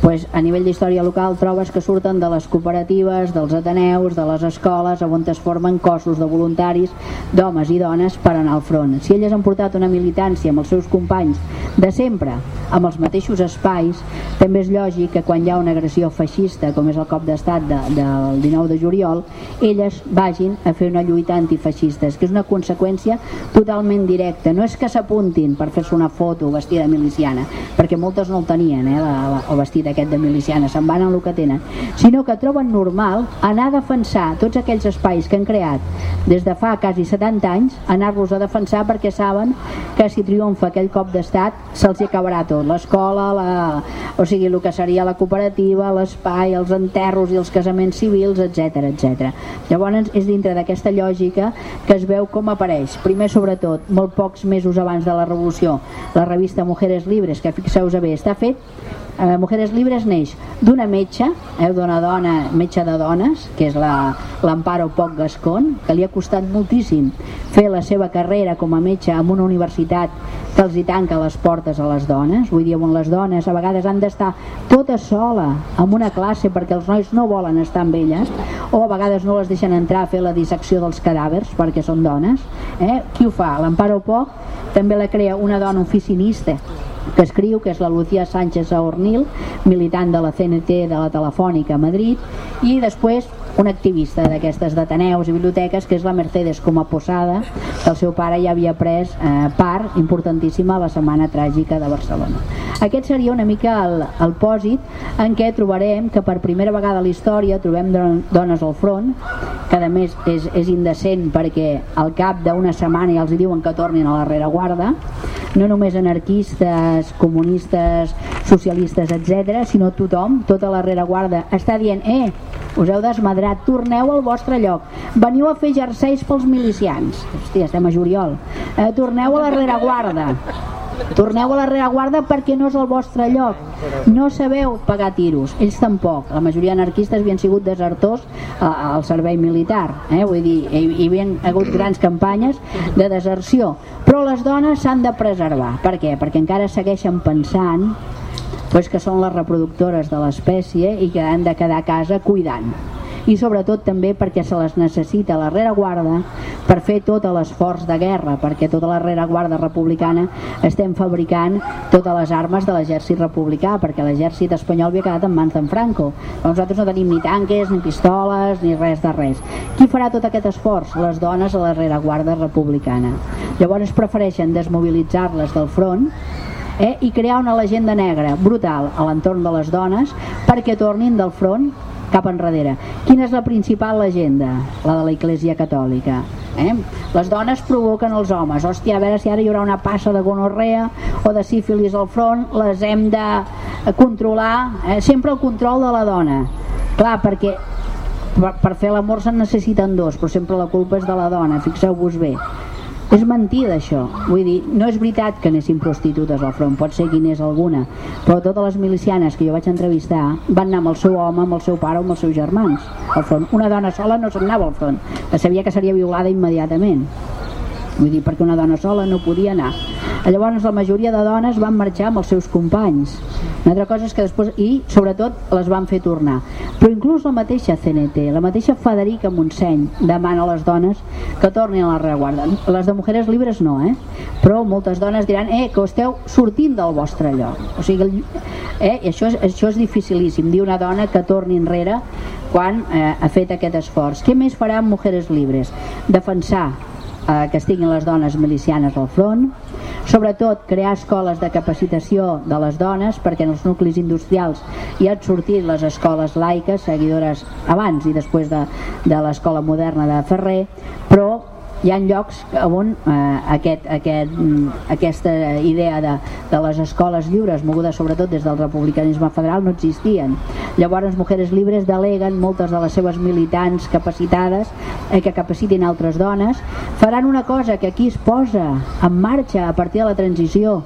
pues, a nivell d'història local trobes que surten de les cooperatives, dels ateneus, de les escoles on es formen cossos de voluntaris d'homes i dones per anar al front. Si elles han portat una militància amb els seus companys de sempre, amb els mateixos espais, també és lògic que quan hi ha una agressió feixista, com és el cop d'estat de, del 19 de juliol, elles vagin a fer una lluita antifeixista, que és una conseqüència totalment directa. No és que s'apuntin per fer-se una foto vestida miliciana, perquè moltes no el tenien, eh, la, la, o vestida aquest de miliciana, se'n van en el que tenen, sinó que troben normal anar a defensar tots aquells espais que han creat des de fa quasi 70 anys, anar-los a defensar perquè saben que si triomfa aquell cop d'estat se'ls acabarà tot, l'escola, la... o sigui, el que seria la cooperativa, l'espai, els enterros i els casaments civils, etc etc. Llavors és dintre d'aquesta lògica que es veu com apareix, primer sobretot, molt pocs mesos abans de la revolució, la revista Mujeres Libres, que fixeu-vos bé, està fet eh, Mujeres Libres neix d'una metge, eh, d'una dona, metge de dones, que és l'Amparo la, Poc Gascon, que li ha costat moltíssim fer la seva carrera com a metge en una universitat que els hi tanca les portes a les dones, vull dir, on les dones a vegades han d'estar tota sola en una classe perquè els nois no volen estar amb elles, o a vegades no les deixen entrar a fer la dissecció dels cadàvers perquè són dones. Eh? Qui ho fa? L'Amparo Poc també la crea una dona oficinista que escriu, que és la Lucía Sánchez Aornil, militant de la CNT de la Telefònica a Madrid, i després un activista d'aquestes d'Ateneus i biblioteques que és la Mercedes com a Posada que el seu pare ja havia pres eh, part importantíssima a la Setmana Tràgica de Barcelona. Aquest seria una mica el, el pòsit en què trobarem que per primera vegada a la història trobem dones al front que a més és, és indecent perquè al cap d'una setmana ja els diuen que tornin a la rereguarda no només anarquistes, comunistes, socialistes, etc, sinó tothom, tota la rereguarda, està dient, eh, us heu desmadrat, torneu al vostre lloc, veniu a fer jerseis pels milicians, hòstia, estem a juliol, eh, torneu a la rereguarda, Torneu a la rereguarda perquè no és el vostre lloc. No sabeu pagar tiros, ells tampoc. La majoria anarquistes havien sigut desertors al servei militar. Eh? Vull dir, hi, hi havia hagut grans campanyes de deserció. Però les dones s'han de preservar. Per què? Perquè encara segueixen pensant pues, que són les reproductores de l'espècie i que han de quedar a casa cuidant i sobretot també perquè se les necessita la rereguarda per fer tot l'esforç de guerra perquè tota la rereguarda republicana estem fabricant totes les armes de l'exèrcit republicà perquè l'exèrcit espanyol havia quedat en mans d'en Franco. Nosaltres no tenim ni tanques, ni pistoles ni res de res. Qui farà tot aquest esforç? les dones a la rereguarda republicana. Llavors prefereixen desmobilitzar-les del front eh, i crear una legenda negra brutal a l'entorn de les dones perquè tornin del front cap enrere. Quina és la principal legenda? La de la Iglesia Catòlica. Eh? Les dones provoquen els homes. Hòstia, a veure si ara hi haurà una passa de gonorrea o de sífilis al front, les hem de controlar. Eh? Sempre el control de la dona. Clar, perquè per, per fer l'amor se'n necessiten dos, però sempre la culpa és de la dona, fixeu-vos bé. És mentida això, vull dir, no és veritat que anessin prostitutes al front, pot ser que n'és alguna, però totes les milicianes que jo vaig entrevistar van anar amb el seu home, amb el seu pare o amb els seus germans al front. Una dona sola no se'n anava al front, que sabia que seria violada immediatament. Vull dir, perquè una dona sola no podia anar. Llavors la majoria de dones van marxar amb els seus companys. Una altra cosa és que després, i sobretot les van fer tornar. Però inclús la mateixa CNT, la mateixa Federica Montseny demana a les dones que tornin a la reguarda. Les de Mujeres Libres no, eh? Però moltes dones diran, eh, que esteu sortint del vostre lloc. O sigui, eh, això, és, això és dificilíssim, dir una dona que torni enrere quan eh, ha fet aquest esforç. Què més farà Mujeres Libres? Defensar eh, que estiguin les dones milicianes al front, sobretot crear escoles de capacitació de les dones perquè en els nuclis industrials hi han sortit les escoles laiques, seguidores abans i després de, de l'escola moderna de Ferrer, però hi ha llocs on eh, aquest, aquest, mm, aquesta idea de, de les escoles lliures mogudes sobretot des del republicanisme federal no existien. Llavors Mujeres Libres deleguen moltes de les seves militants capacitades eh, que capacitin altres dones faran una cosa que aquí es posa en marxa a partir de la transició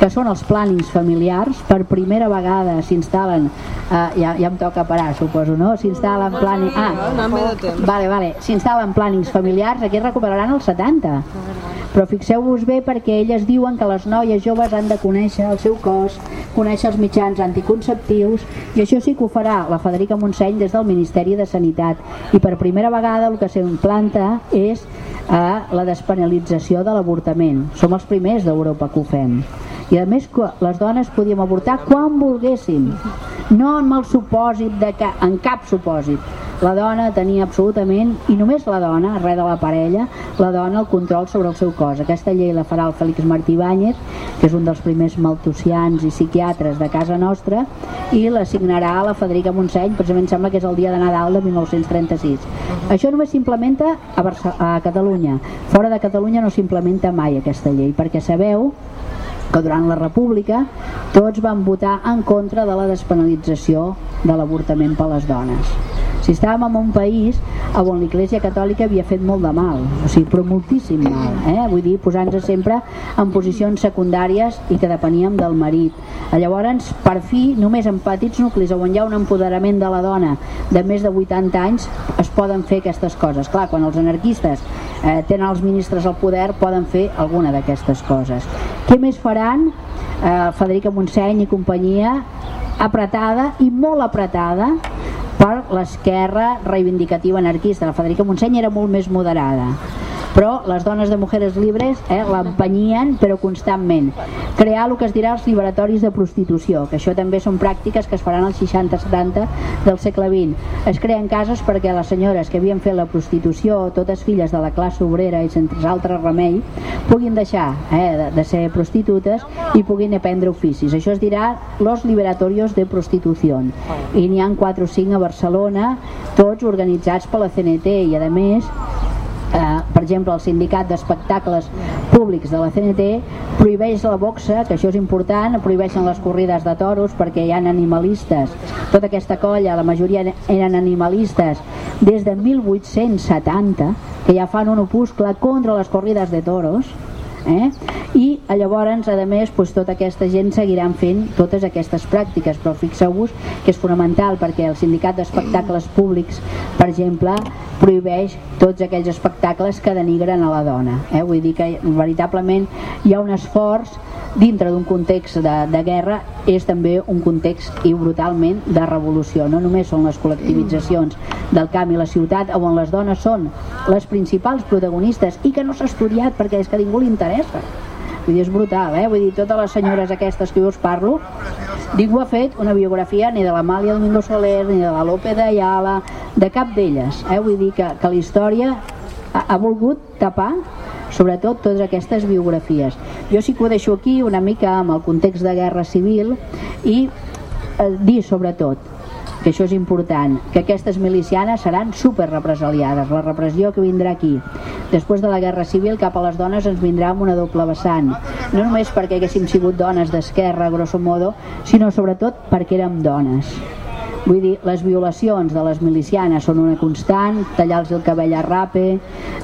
que són els plànings familiars per primera vegada s'instal·len uh, ja, ja em toca parar suposo no? s'instal·len plànings ah, vale, vale. s'instal·len plànings familiars aquí recuperaran els 70 però fixeu-vos bé perquè elles diuen que les noies joves han de conèixer el seu cos conèixer els mitjans anticonceptius i això sí que ho farà la Federica Montseny des del Ministeri de Sanitat. I per primera vegada el que s'implanta és a la despenalització de l'avortament. Som els primers d'Europa que ho fem i a més les dones podíem avortar quan volguéssim no amb el supòsit de que en cap supòsit la dona tenia absolutament, i només la dona, res de la parella, la dona el control sobre el seu cos. Aquesta llei la farà el Félix Martí Báñez, que és un dels primers maltusians i psiquiatres de casa nostra, i la signarà la Federica Montseny, precisament sembla que és el dia de Nadal de 1936. Uh -huh. Això només s'implementa a, a Catalunya. Fora de Catalunya no s'implementa mai aquesta llei, perquè sabeu que durant la república tots van votar en contra de la despenalització de l'avortament per les dones si estàvem en un país on l'Iglésia Catòlica havia fet molt de mal, o sigui, però moltíssim mal, eh? vull dir, posant-se sempre en posicions secundàries i que depeníem del marit. Llavors, per fi, només en petits nuclis on hi ha un empoderament de la dona de més de 80 anys es poden fer aquestes coses. Clar, quan els anarquistes eh, tenen els ministres al poder poden fer alguna d'aquestes coses. Què més faran? Eh, Federica Montseny i companyia apretada i molt apretada per l'esquerra reivindicativa anarquista. La Federica Montseny era molt més moderada però les dones de Mujeres Libres eh, l'empenyien però constantment. Crear el que es dirà els liberatoris de prostitució que això també són pràctiques que es faran als 60-70 del segle XX es creen cases perquè les senyores que havien fet la prostitució totes filles de la classe obrera i sense altre remei puguin deixar eh, de, de ser prostitutes i puguin aprendre oficis. Això es dirà los liberatorios de prostitució i n'hi han 4 o 5 a Barcelona tots organitzats per la CNT i a més per exemple el sindicat d'espectacles públics de la CNT prohibeix la boxa, que això és important prohibeixen les corrides de toros perquè hi ha animalistes. Tota aquesta colla, la majoria eren animalistes. Des de 1870 que ja fan un opuscle contra les corrides de toros eh? i llavors a més doncs, tota aquesta gent seguiran fent totes aquestes pràctiques però fixeu-vos que és fonamental perquè el sindicat d'espectacles públics per exemple prohibeix tots aquells espectacles que denigren a la dona eh? vull dir que veritablement hi ha un esforç dintre d'un context de, de guerra és també un context i brutalment de revolució no només són les col·lectivitzacions del camp i la ciutat on les dones són les principals protagonistes i que no s'ha estudiat perquè és que ningú li interessa vull dir, és brutal, eh? vull dir, totes les senyores aquestes que jo us parlo ningú ha fet una biografia ni de l'Amàlia Domingo Soler ni de la Lope d'Ayala de cap d'elles, eh? vull dir que, que la història ha, ha volgut tapar sobretot totes aquestes biografies. Jo sí que ho deixo aquí una mica amb el context de guerra civil i eh, dir sobretot que això és important, que aquestes milicianes seran super represaliades, la repressió que vindrà aquí. Després de la Guerra Civil cap a les dones ens vindrà amb una doble vessant, no només perquè haguéssim sigut dones d'esquerra, grosso modo, sinó sobretot perquè érem dones. Vull dir, les violacions de les milicianes són una constant, tallar-los el cabell a rape,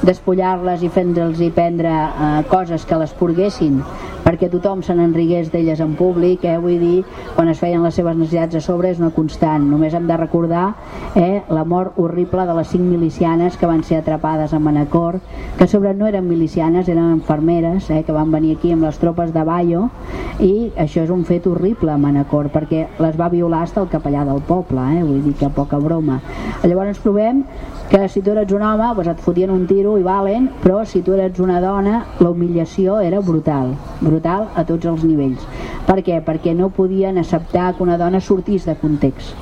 despullar-les i fent-los prendre eh, coses que les purguessin perquè tothom se n'enrigués d'elles en públic, eh? vull dir, quan es feien les seves necessitats a sobre és una constant. Només hem de recordar eh, la mort horrible de les cinc milicianes que van ser atrapades a Manacor, que sobre no eren milicianes, eren enfermeres, eh, que van venir aquí amb les tropes de Bayo, i això és un fet horrible a Manacor, perquè les va violar hasta el capellà del poble, eh? vull dir que poca broma. Llavors ens trobem que si tu eres un home doncs et fotien un tiro i valen, però si tu eres una dona la humiliació era brutal, brutal a tots els nivells. Per què? Perquè no podien acceptar que una dona sortís de context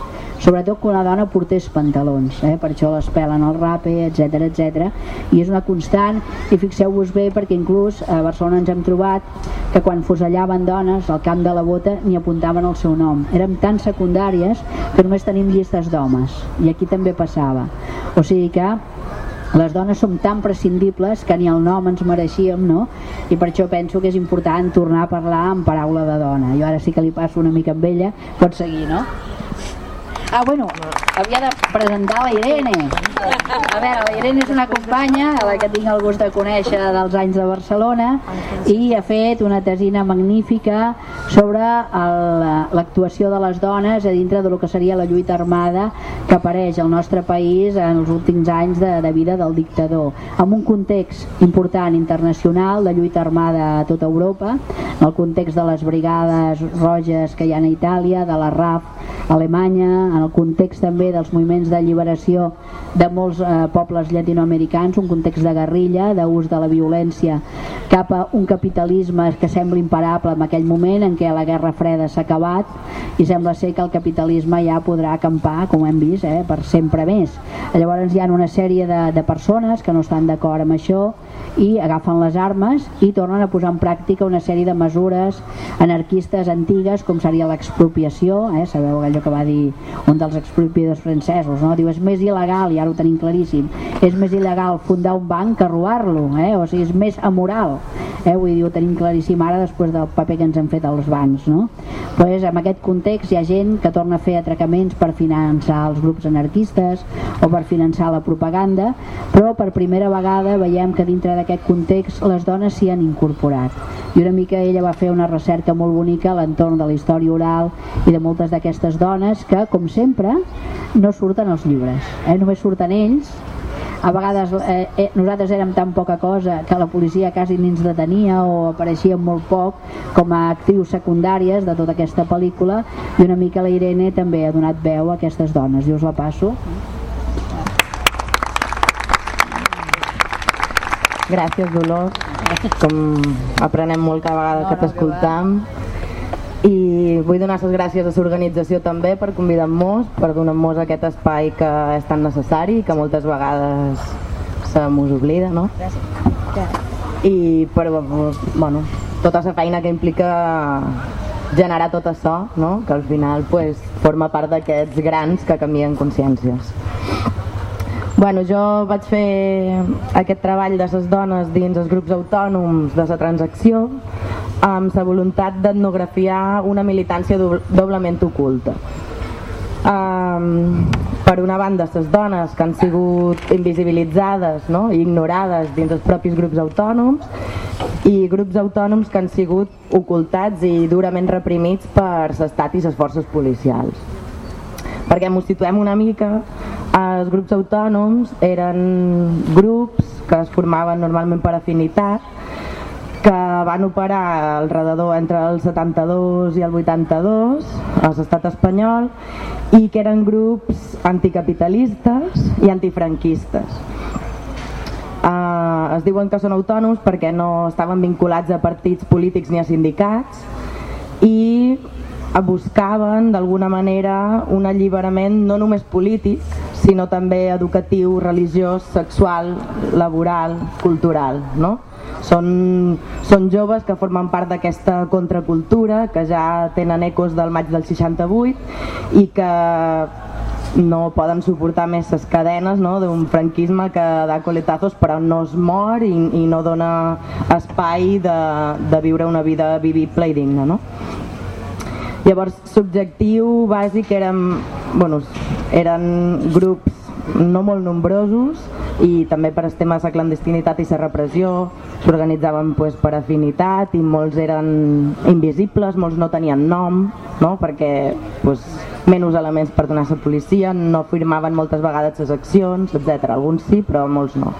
sobretot que una dona portés pantalons eh? per això les pelen al rape, etc etc. i és una constant i fixeu-vos bé perquè inclús a Barcelona ens hem trobat que quan fusellaven dones al camp de la bota ni apuntaven el seu nom érem tan secundàries que només tenim llistes d'homes i aquí també passava o sigui que les dones som tan prescindibles que ni el nom ens mereixíem, no? I per això penso que és important tornar a parlar en paraula de dona. Jo ara sí que li passo una mica amb ella, pot seguir, no? Ah, bueno, havia de presentar la Irene. A veure, la Irene és una companya a la que tinc el gust de conèixer dels anys de Barcelona i ha fet una tesina magnífica sobre l'actuació de les dones a dintre de lo que seria la lluita armada que apareix al nostre país en els últims anys de, de vida del dictador, amb un context important internacional de lluita armada a tota Europa, en el context de les brigades roges que hi ha a Itàlia, de la RAF a Alemanya, en el context també dels moviments d'alliberació de molts eh, pobles llatinoamericans, un context de guerrilla, d'ús de la violència cap a un capitalisme que sembla imparable en aquell moment en què la Guerra Freda s'ha acabat i sembla ser que el capitalisme ja podrà acampar, com hem vist, eh, per sempre més. Llavors hi ha una sèrie de, de persones que no estan d'acord amb això i agafen les armes i tornen a posar en pràctica una sèrie de mesures anarquistes antigues com seria l'expropiació, eh? sabeu allò que va dir un dels expropiadors francesos, no? diu és més il·legal, i ara ho tenim claríssim, és més il·legal fundar un banc que robar-lo, eh? o sigui, és més amoral eh? vull dir, ho tenim claríssim ara després del paper que ens han fet els bancs no? pues, en aquest context hi ha gent que torna a fer atracaments per finançar els grups anarquistes o per finançar la propaganda però per primera vegada veiem que dintre d'aquest context les dones s'hi han incorporat i una mica ella va fer una recerca molt bonica a l'entorn de la història oral i de moltes d'aquestes dones que com sempre no surten als llibres. Eh? només surten ells. A vegades eh, eh, nosaltres érem tan poca cosa que la policia quasi ni ens detenia o apareixíem molt poc com a actrius secundàries de tota aquesta pel·lícula. I una mica la Irene també ha donat veu a aquestes dones. Jo us la passo. Gràcies Dolors. Com aprenem molt cada vegada que t'escoltam i vull donar les gràcies a l'organització també per convidar-nos, per donar-nos aquest espai que és tan necessari i que moltes vegades se mos oblida, no? I per bueno, tota la feina que implica generar tot això, no? que al final pues, forma part d'aquests grans que canvien consciències. Bueno, jo vaig fer aquest treball de les dones dins els grups autònoms de la transacció amb la voluntat d'etnografiar una militància doblement oculta. Um, per una banda, les dones que han sigut invisibilitzades no? i ignorades dins els propis grups autònoms i grups autònoms que han sigut ocultats i durament reprimits per l'estat i les forces policials. Perquè ens situem una mica, els grups autònoms eren grups que es formaven normalment per afinitat que van operar alrededor entre el 72 i el 82 a l'estat espanyol i que eren grups anticapitalistes i antifranquistes. Uh, es diuen que són autònoms perquè no estaven vinculats a partits polítics ni a sindicats i buscaven d'alguna manera un alliberament no només polític sinó també educatiu, religiós, sexual, laboral, cultural. No? Són, són joves que formen part d'aquesta contracultura, que ja tenen ecos del maig del 68 i que no poden suportar més les cadenes no? d'un franquisme que da coletazos però no es mor i, i no dona espai de, de viure una vida vivible i digna. No? Llavors, l'objectiu bàsic eren, bueno, eren grups no molt nombrosos i també per temes de clandestinitat i la repressió s'organitzaven pues, per afinitat i molts eren invisibles, molts no tenien nom no? perquè pues, menys elements per donar a la policia, no firmaven moltes vegades les accions, etc. Alguns sí, però molts no.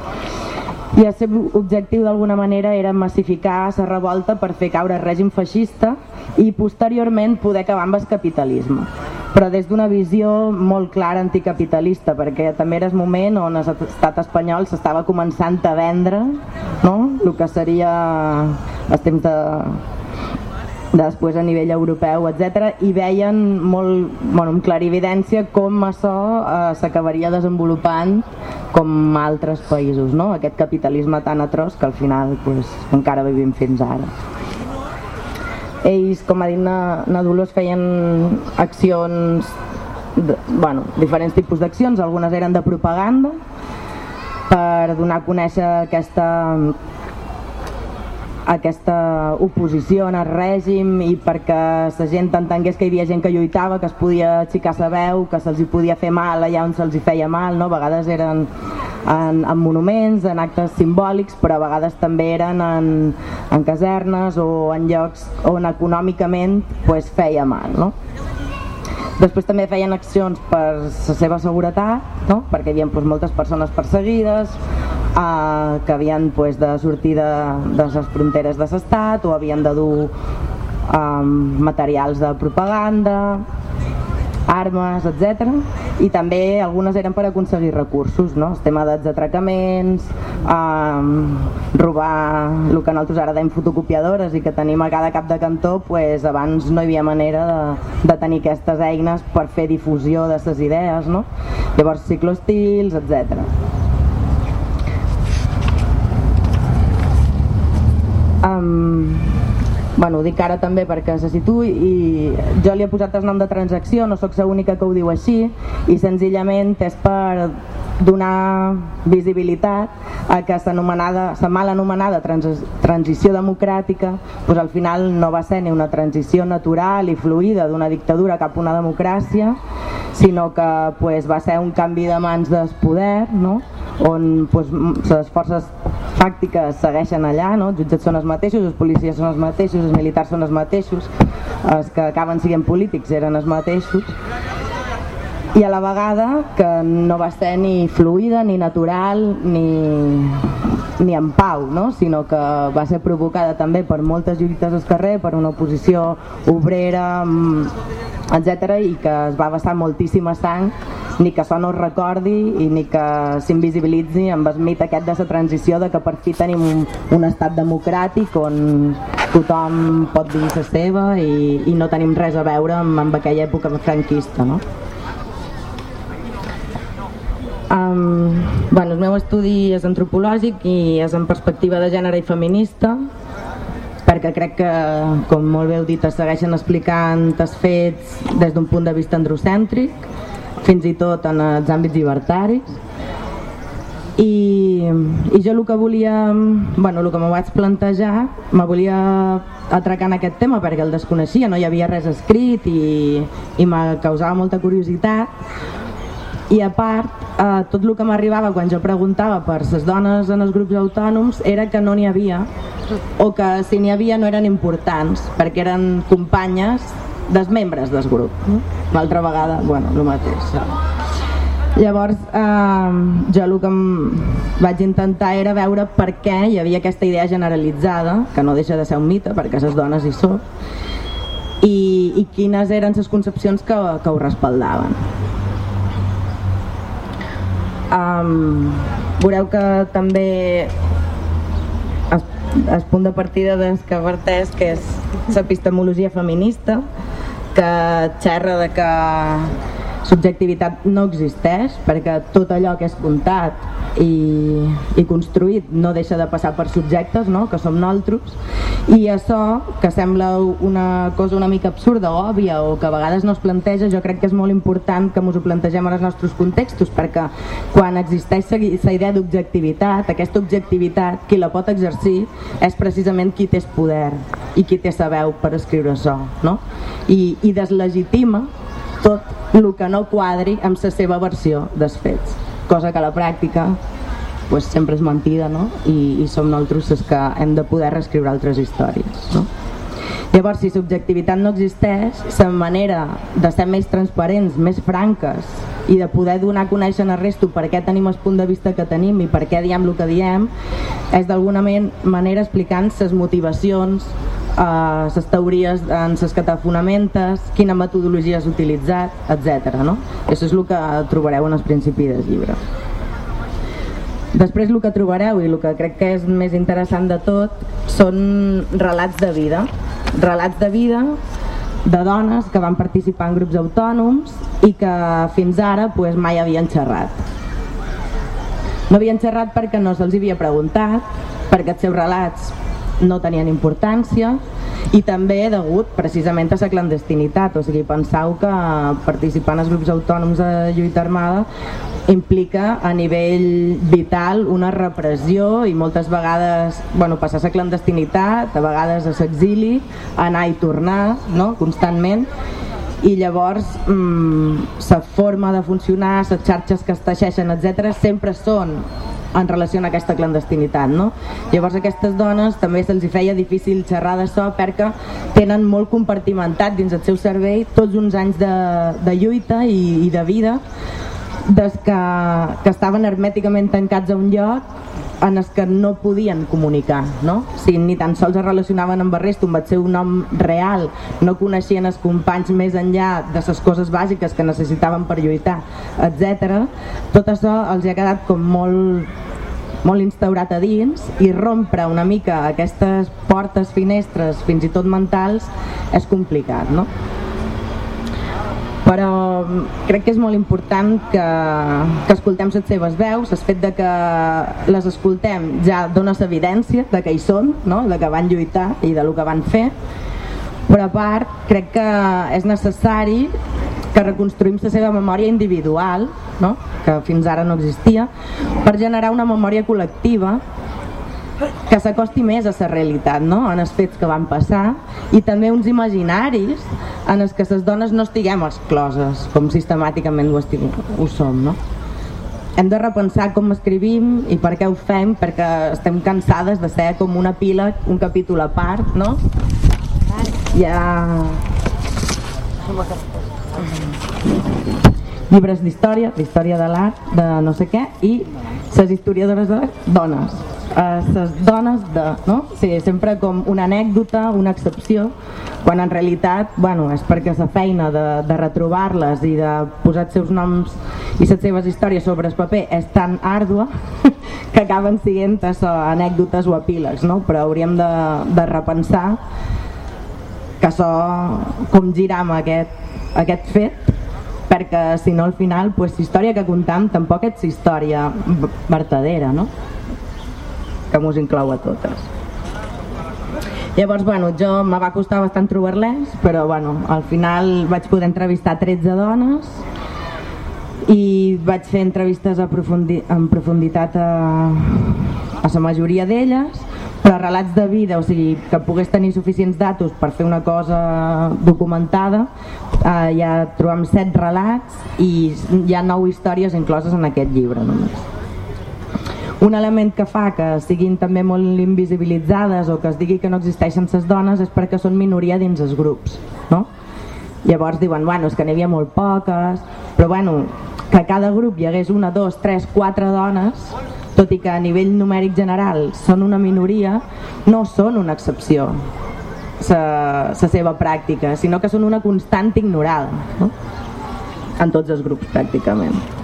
I el seu objectiu d'alguna manera era massificar la revolta per fer caure el règim feixista i posteriorment poder acabar amb el capitalisme però des d'una visió molt clara anticapitalista, perquè també era el moment on l'estat espanyol s'estava començant a vendre no? el que seria els temps de després a nivell europeu, etc. i veien molt, bueno, amb clarividència com això eh, s'acabaria desenvolupant com altres països, no? aquest capitalisme tan atroç que al final pues, encara vivim fins ara ells, com ha dit na, Dolors, feien accions, de, bueno, diferents tipus d'accions, algunes eren de propaganda, per donar a conèixer aquesta aquesta oposició en el règim i perquè la gent entengués que hi havia gent que lluitava, que es podia aixecar sa veu, que se'ls podia fer mal allà on se'ls feia mal, no? a vegades eren en, en monuments, en actes simbòlics, però a vegades també eren en, en casernes o en llocs on econòmicament pues, feia mal. No? Després també feien accions per la seva seguretat, no? perquè hi havia pues, moltes persones perseguides, eh, que havien pues, de sortir de, de les fronteres de l'estat o havien de dur eh, materials de propaganda, armes, etc. I també algunes eren per aconseguir recursos, no? el tema dels atracaments, eh, robar el que nosaltres ara deim fotocopiadores i que tenim a cada cap de cantó, pues, abans no hi havia manera de, de tenir aquestes eines per fer difusió d'aquestes idees, no? llavors ciclostils, etc. Um, bueno, ho dic ara també perquè se situï i jo li he posat el nom de transacció, no sóc l'única que ho diu així i senzillament és per donar visibilitat a que la mal anomenada trans transició democràtica doncs al final no va ser ni una transició natural i fluida d'una dictadura cap a una democràcia sinó que pues, va ser un canvi de mans del poder no? On pues, les forces fàctiques segueixen allà, no? els jutjats són els mateixos, els policies són els mateixos, els militars són els mateixos, els que acaben siguent polítics eren els mateixos i a la vegada que no va ser ni fluida, ni natural, ni, ni en pau, no? sinó que va ser provocada també per moltes lluites al carrer, per una oposició obrera, mm, etc i que es va vessar moltíssima sang ni que això no es recordi i ni que s'invisibilitzi amb el mit aquest de la transició de que per fi tenim un, un estat democràtic on tothom pot dir la seva i, i no tenim res a veure amb, amb aquella època franquista. No? Um, bueno, el meu estudi és antropològic i és en perspectiva de gènere i feminista perquè crec que, com molt bé heu dit, es segueixen explicant els fets des d'un punt de vista androcèntric, fins i tot en els àmbits llibertaris. I, i jo el que volia, bueno, el que me vaig plantejar, me volia atracar en aquest tema perquè el desconeixia, no hi havia res escrit i, i me causava molta curiositat i a part eh, tot el que m'arribava quan jo preguntava per les dones en els grups autònoms era que no n'hi havia o que si n'hi havia no eren importants perquè eren companyes dels membres del grup l'altra vegada, bueno, el mateix llavors eh, jo el que vaig intentar era veure per què hi havia aquesta idea generalitzada que no deixa de ser un mite perquè les dones hi són i, i quines eren les concepcions que, que ho respaldaven. Um, veureu que també el, punt de partida d'Escabertès, que és l'epistemologia feminista, que xerra de que subjectivitat no existeix perquè tot allò que és comptat i, i construït no deixa de passar per subjectes, no? que som nosaltres i això, que sembla una cosa una mica absurda o òbvia o que a vegades no es planteja, jo crec que és molt important que ens ho plantegem en els nostres contextos perquè quan existeix la idea d'objectivitat, aquesta objectivitat qui la pot exercir és precisament qui té poder i qui té sabeu per escriure això no? I, i deslegitima tot el que no quadri amb la seva versió dels fets cosa que a la pràctica pues, sempre és mentida no? I, i som nosaltres els que hem de poder reescriure altres històries no? Llavors, si subjectivitat no existeix, la manera de ser més transparents, més franques i de poder donar a conèixer al resto per què tenim el punt de vista que tenim i per què diem el que diem, és d'alguna manera explicant les motivacions, eh, teories en les que te fonamentes, quina metodologia has utilitzat, etc. No? Això és el que trobareu en el principi del llibre. Després el que trobareu i el que crec que és més interessant de tot són relats de vida. Relats de vida de dones que van participar en grups autònoms i que fins ara pues, mai havien xerrat. No havien xerrat perquè no se'ls havia preguntat, perquè els seus relats no tenien importància i també degut precisament a la clandestinitat, o sigui, penseu que participar en els grups autònoms de lluita armada implica a nivell vital una repressió i moltes vegades bueno, passar la clandestinitat, a vegades a l'exili, anar i tornar no? constantment i llavors mmm, la forma de funcionar, les xarxes que es teixeixen, etc sempre són en relació a aquesta clandestinitat. No? Llavors aquestes dones també se'ls feia difícil xerrar d'això perquè tenen molt compartimentat dins el seu cervell tots uns anys de, de lluita i, i de vida des que, que estaven hermèticament tancats a un lloc en els que no podien comunicar, no? Sigui, ni tan sols es relacionaven amb el resto, amb el seu nom real, no coneixien els companys més enllà de les coses bàsiques que necessitaven per lluitar, etc. Tot això els ha quedat com molt molt instaurat a dins i rompre una mica aquestes portes, finestres, fins i tot mentals, és complicat, no? Però crec que és molt important que, que escoltem les seves veus, el fet de que les escoltem ja dona evidència de que hi són, no? de que van lluitar i de lo que van fer, però a part crec que és necessari que reconstruïm la seva memòria individual, no? que fins ara no existia, per generar una memòria col·lectiva que s'acosti més a la realitat, no? en els fets que van passar, i també uns imaginaris en els que les dones no estiguem excloses, com sistemàticament ho, estim, ho som. No? Hem de repensar com escrivim i per què ho fem, perquè estem cansades de ser com una pila, un capítol a part, no? Ja... Llibres d'història, d'història de l'art, de no sé què, i les historiadores de dones a les dones de, no? Sí, sempre com una anècdota, una excepció, quan en realitat bueno, és perquè la feina de, de retrobar-les i de posar els seus noms i les seves històries sobre el paper és tan àrdua que acaben sent anècdotes o epílegs, no? però hauríem de, de repensar que això com giram aquest, aquest fet perquè si no al final pues, història que contam tampoc és història vertadera no? Que mos inclou a totes. Llavors, bueno, jo me va costar bastant trobar-les, però bueno, al final vaig poder entrevistar 13 dones i vaig fer entrevistes a profundi en profunditat a, a la majoria d'elles, però relats de vida, o sigui, que pogués tenir suficients datos per fer una cosa documentada, eh, ja trobem set relats i hi ha nou històries incloses en aquest llibre només. Un element que fa que siguin també molt invisibilitzades o que es digui que no existeixen les dones és perquè són minoria dins els grups. No? Llavors diuen, bueno, és que n'hi havia molt poques, però bueno, que a cada grup hi hagués una, dos, tres, quatre dones, tot i que a nivell numèric general són una minoria, no són una excepció la seva pràctica, sinó que són una constant ignorada no? en tots els grups pràcticament.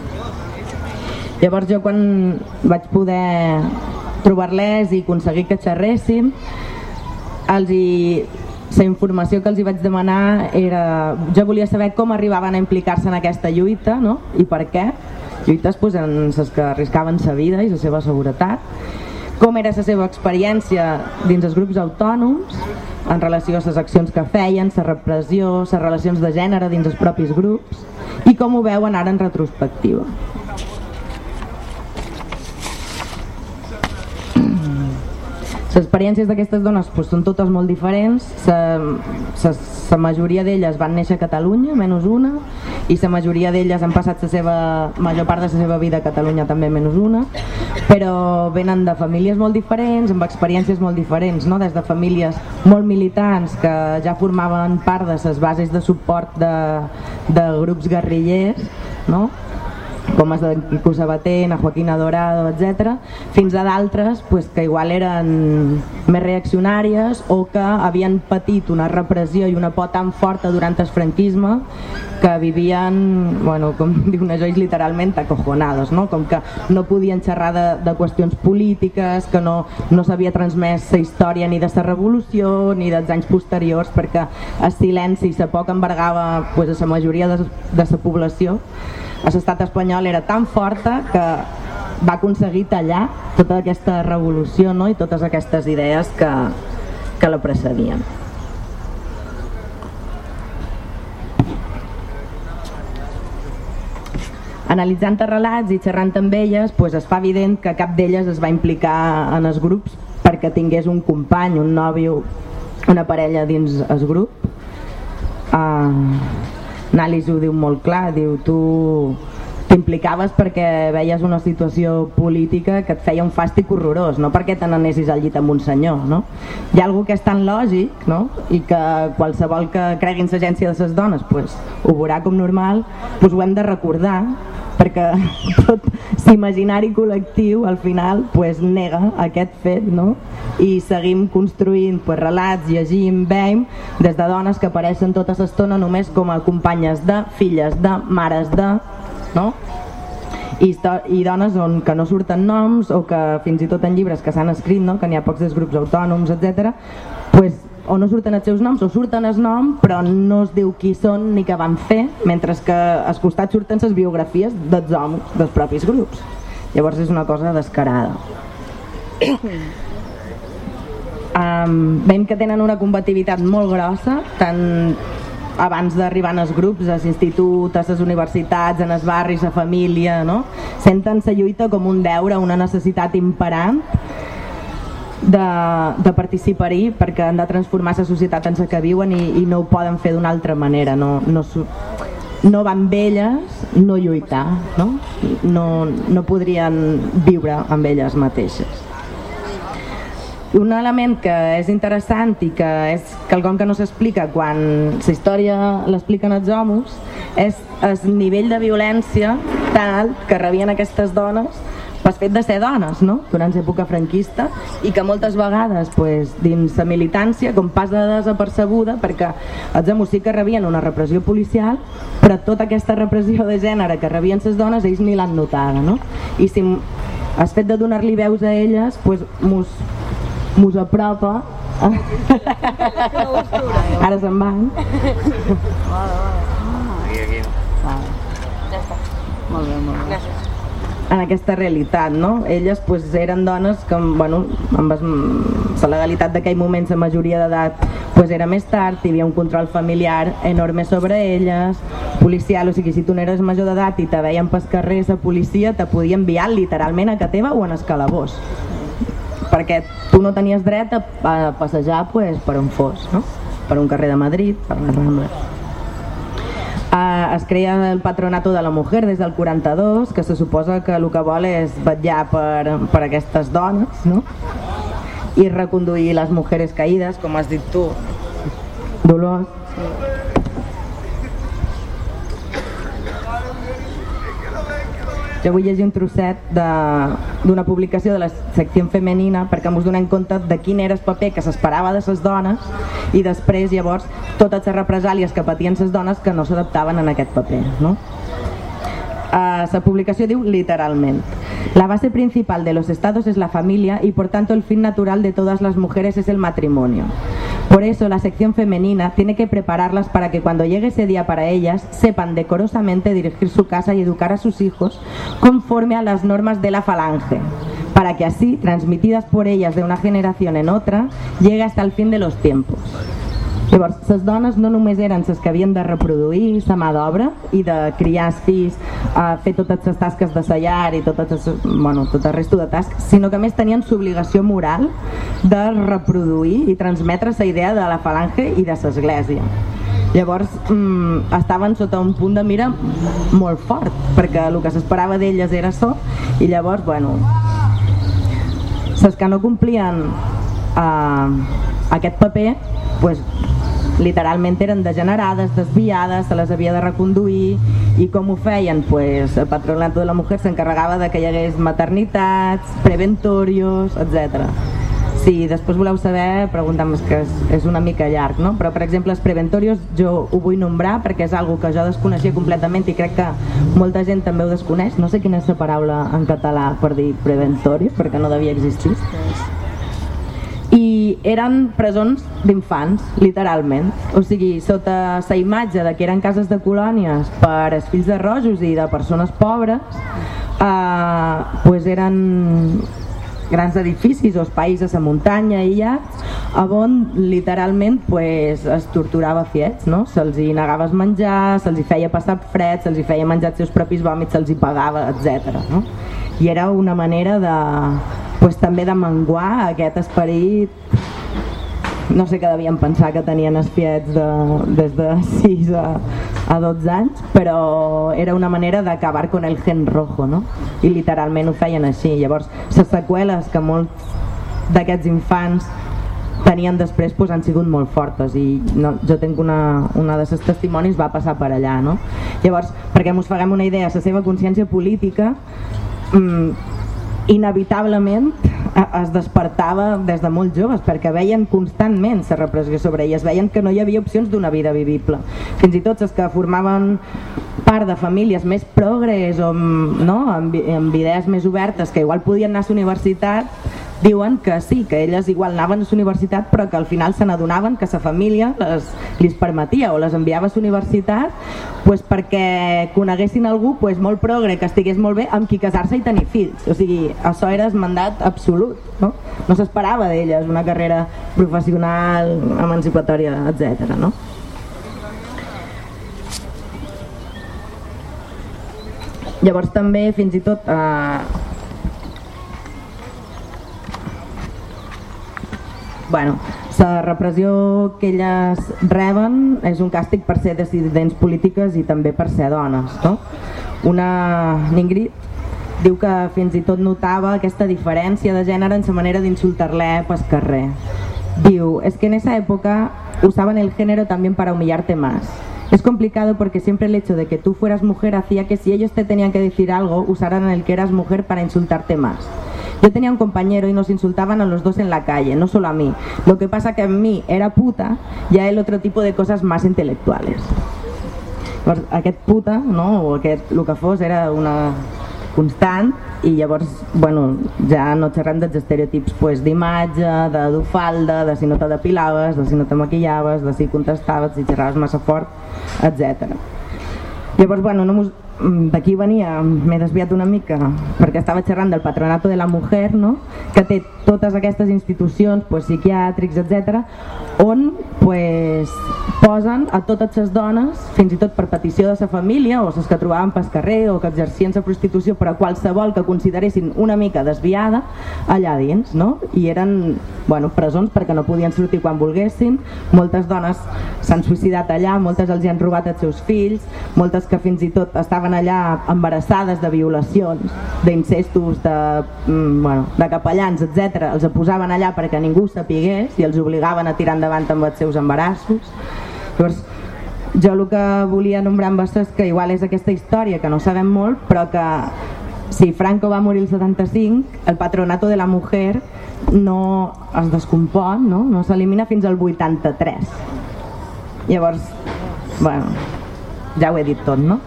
Llavors jo quan vaig poder trobar-les i aconseguir que xerréssim, els hi, la informació que els hi vaig demanar era... Jo volia saber com arribaven a implicar-se en aquesta lluita no? i per què. Lluites pues, en les que arriscaven sa vida i la seva seguretat. Com era la seva experiència dins els grups autònoms en relació a les accions que feien, la repressió, les relacions de gènere dins els propis grups i com ho veuen ara en retrospectiva. Les experiències d'aquestes dones pues, són totes molt diferents, la majoria d'elles van néixer a Catalunya, menys una, i la majoria d'elles han passat la seva major part de la seva vida a Catalunya també, menys una, però venen de famílies molt diferents, amb experiències molt diferents, no? des de famílies molt militants que ja formaven part de les bases de suport de, de grups guerrillers, no? Com els de Quico Sabater, a Joaquina Dorado, etc, fins a d'altres pues, que igual eren més reaccionàries o que havien patit una repressió i una por tan forta durant el franquisme que vivien, bueno, com diu una Joyce, literalment acojonados, no? com que no podien xerrar de, de qüestions polítiques, que no, no s'havia transmès la història ni de la revolució ni dels anys posteriors perquè el silenci i la por que embargava pues, a la majoria de, de la població l'estat espanyol era tan forta que va aconseguir tallar tota aquesta revolució no? i totes aquestes idees que, que la precedien. Analitzant relats i xerrant amb elles pues es fa evident que cap d'elles es va implicar en els grups perquè tingués un company, un nòvio, una parella dins el grup. Uh, Nalis ho diu molt clar, diu tu t'implicaves perquè veies una situació política que et feia un fàstic horrorós, no perquè te n'anessis al llit amb un senyor. No? Hi ha algú que és tan lògic no? i que qualsevol que cregui en l'agència de les dones pues, ho veurà com normal, pues ho hem de recordar perquè tot l'imaginari col·lectiu al final pues, nega aquest fet no? i seguim construint pues, relats, llegim, veiem des de dones que apareixen tota l'estona només com a companyes de, filles de, mares de no? I, i dones on que no surten noms o que fins i tot en llibres que s'han escrit, no? que n'hi ha pocs dels grups autònoms, etc. Pues, o no surten els seus noms o surten el nom però no es diu qui són ni què van fer mentre que als costats surten les biografies dels homes dels propis grups llavors és una cosa descarada um, veiem que tenen una combativitat molt grossa tant abans d'arribar als grups, als instituts, a les universitats, en els barris, a família, no? Senten la lluita com un deure, una necessitat imperant de, de participar-hi perquè han de transformar la societat en la que viuen i, i no ho poden fer d'una altra manera, no, no, no van amb elles no lluitar, no? No, no podrien viure amb elles mateixes. Un element que és interessant i que és quelcom que no s'explica quan la història l'expliquen els homes és el nivell de violència tan alt que rebien aquestes dones pel fet de ser dones no? durant l'època franquista i que moltes vegades pues, dins la militància com passa desapercebuda perquè els homes sí que rebien una repressió policial però tota aquesta repressió de gènere que rebien les dones ells ni l'han notada no? i si el fet de donar-li veus a elles pues, mos mos apropa ara se'n van Aquí, aquí. Molt bé, molt bé. en aquesta realitat, no? Elles pues, eren dones que, bueno, amb la legalitat d'aquell moment, la majoria d'edat pues, era més tard, hi havia un control familiar enorme sobre elles, policial, o sigui, si tu eres major d'edat i te veien pel carrer la policia, te podia enviar literalment a casa teva o en escalabós perquè tu no tenies dret a, a passejar pues, per on fos, no? per un carrer de Madrid, per la Rambla. Uh, es crea el patronato de la mujer des del 42, que se suposa que el que vol és vetllar per, per aquestes dones no? i reconduir les mujeres caïdes, com has dit tu, Dolors. Jo vull llegir un trosset d'una publicació de la secció femenina perquè ens donem compte de quin era el paper que s'esperava de les dones i després llavors totes les represàlies que patien les dones que no s'adaptaven en aquest paper. No? Uh, la publicació diu literalment La base principal de los estados es la familia y por tanto el fin natural de todas las mujeres es el matrimonio. Por eso la sección femenina tiene que prepararlas para que cuando llegue ese día para ellas sepan decorosamente dirigir su casa y educar a sus hijos conforme a las normas de la falange, para que así, transmitidas por ellas de una generación en otra, llegue hasta el fin de los tiempos. Llavors, les dones no només eren les que havien de reproduir la mà d'obra i de criar els fills, a fer totes les tasques de sellar i totes les, bueno, tot el resto de tasques, sinó que més tenien l'obligació moral de reproduir i transmetre la idea de la falange i de l'església. Llavors mm, estaven sota un punt de mira molt fort, perquè el que s'esperava d'elles era això, i llavors, bueno, les que no complien eh, aquest paper, pues, literalment eren degenerades, desviades, se les havia de reconduir i com ho feien? Pues, el patronat de la mujer s'encarregava de que hi hagués maternitats, preventorios, etc. Si després voleu saber, pregunta'm, que és, és una mica llarg, no? Però, per exemple, els preventorios jo ho vull nombrar perquè és algo que jo desconeixia completament i crec que molta gent també ho desconeix. No sé quina és la paraula en català per dir preventorio, perquè no devia existir eren presons d'infants, literalment. O sigui, sota la imatge de que eren cases de colònies per fills de rojos i de persones pobres, eh, pues eren grans edificis o espais a la muntanya i llars on literalment pues, es torturava fiets, no? se'ls hi negaves menjar, se'ls hi feia passar fred, se'ls hi feia menjar els seus propis vòmits, se'ls hi pagava, etc. No? I era una manera de, pues, també de menguar aquest esperit no sé què devien pensar que tenien espiets de, des de 6 a, a 12 anys, però era una manera d'acabar con el gen rojo, no? I literalment ho feien així. Llavors, les seqüeles que molts d'aquests infants tenien després pues, han sigut molt fortes i no, jo tinc una, una de les testimonis va passar per allà no? llavors perquè ens faguem una idea la seva consciència política mmm, inevitablement es despertava des de molt joves perquè veien constantment la repressió sobre elles, veien que no hi havia opcions d'una vida vivible. Fins i tot els que formaven part de famílies més progres o no, amb, amb idees més obertes que igual podien anar a la universitat diuen que sí, que elles igual anaven a la universitat però que al final se n'adonaven que la família les, les permetia o les enviava a la universitat pues, perquè coneguessin algú pues, molt progre, que estigués molt bé amb qui casar-se i tenir fills, o sigui això era el mandat absolut no, no s'esperava d'elles una carrera professional, emancipatòria, etc. no? Llavors també fins i tot eh, bueno, la repressió que elles reben és un càstig per ser dissidents polítiques i també per ser dones. No? Una Ingrid diu que fins i tot notava aquesta diferència de gènere en la manera d'insultar-le pel carrer. Diu, es que en esa época usaban el género también para humillarte más. Es complicado porque siempre el hecho de que tú fueras mujer hacía que si ellos te tenían que decir algo, usaran el que eras mujer para insultarte más. Yo tenía un compañero y nos insultaban a los dos en la calle, no solo a mí. Lo que pasa que a mí era puta y a él otro tipo de cosas más intelectuales. Aquest puta, no, o aquest, el que fos, era una constant i llavors, bueno, ja no xerrem dels estereotips pues, d'imatge, de dur falda, de si no te depilaves, de si no te maquillaves, de si contestaves, si xerraves massa fort, etc. Llavors, bueno, no d'aquí venia, m'he desviat una mica perquè estava xerrant del Patronato de la Mujer no? que té totes aquestes institucions pues, psiquiàtrics, etc on pues, posen a totes les dones fins i tot per petició de sa família o les que trobaven pel carrer o que exercien la prostitució però qualsevol que consideressin una mica desviada allà dins no? i eren bueno, presons perquè no podien sortir quan volguessin moltes dones s'han suïcidat allà moltes els hi han robat els seus fills moltes que fins i tot estaven estaven allà embarassades de violacions, d'incestos, de, mm, bueno, de capellans, etc. Els posaven allà perquè ningú sapigués i els obligaven a tirar endavant amb els seus embarassos. Llavors, jo el que volia nombrar amb vostè és que igual és aquesta història que no sabem molt, però que si Franco va morir el 75, el patronato de la mujer no es descompon, no, no s'elimina fins al 83. Llavors, bueno, ja ho he dit tot, no?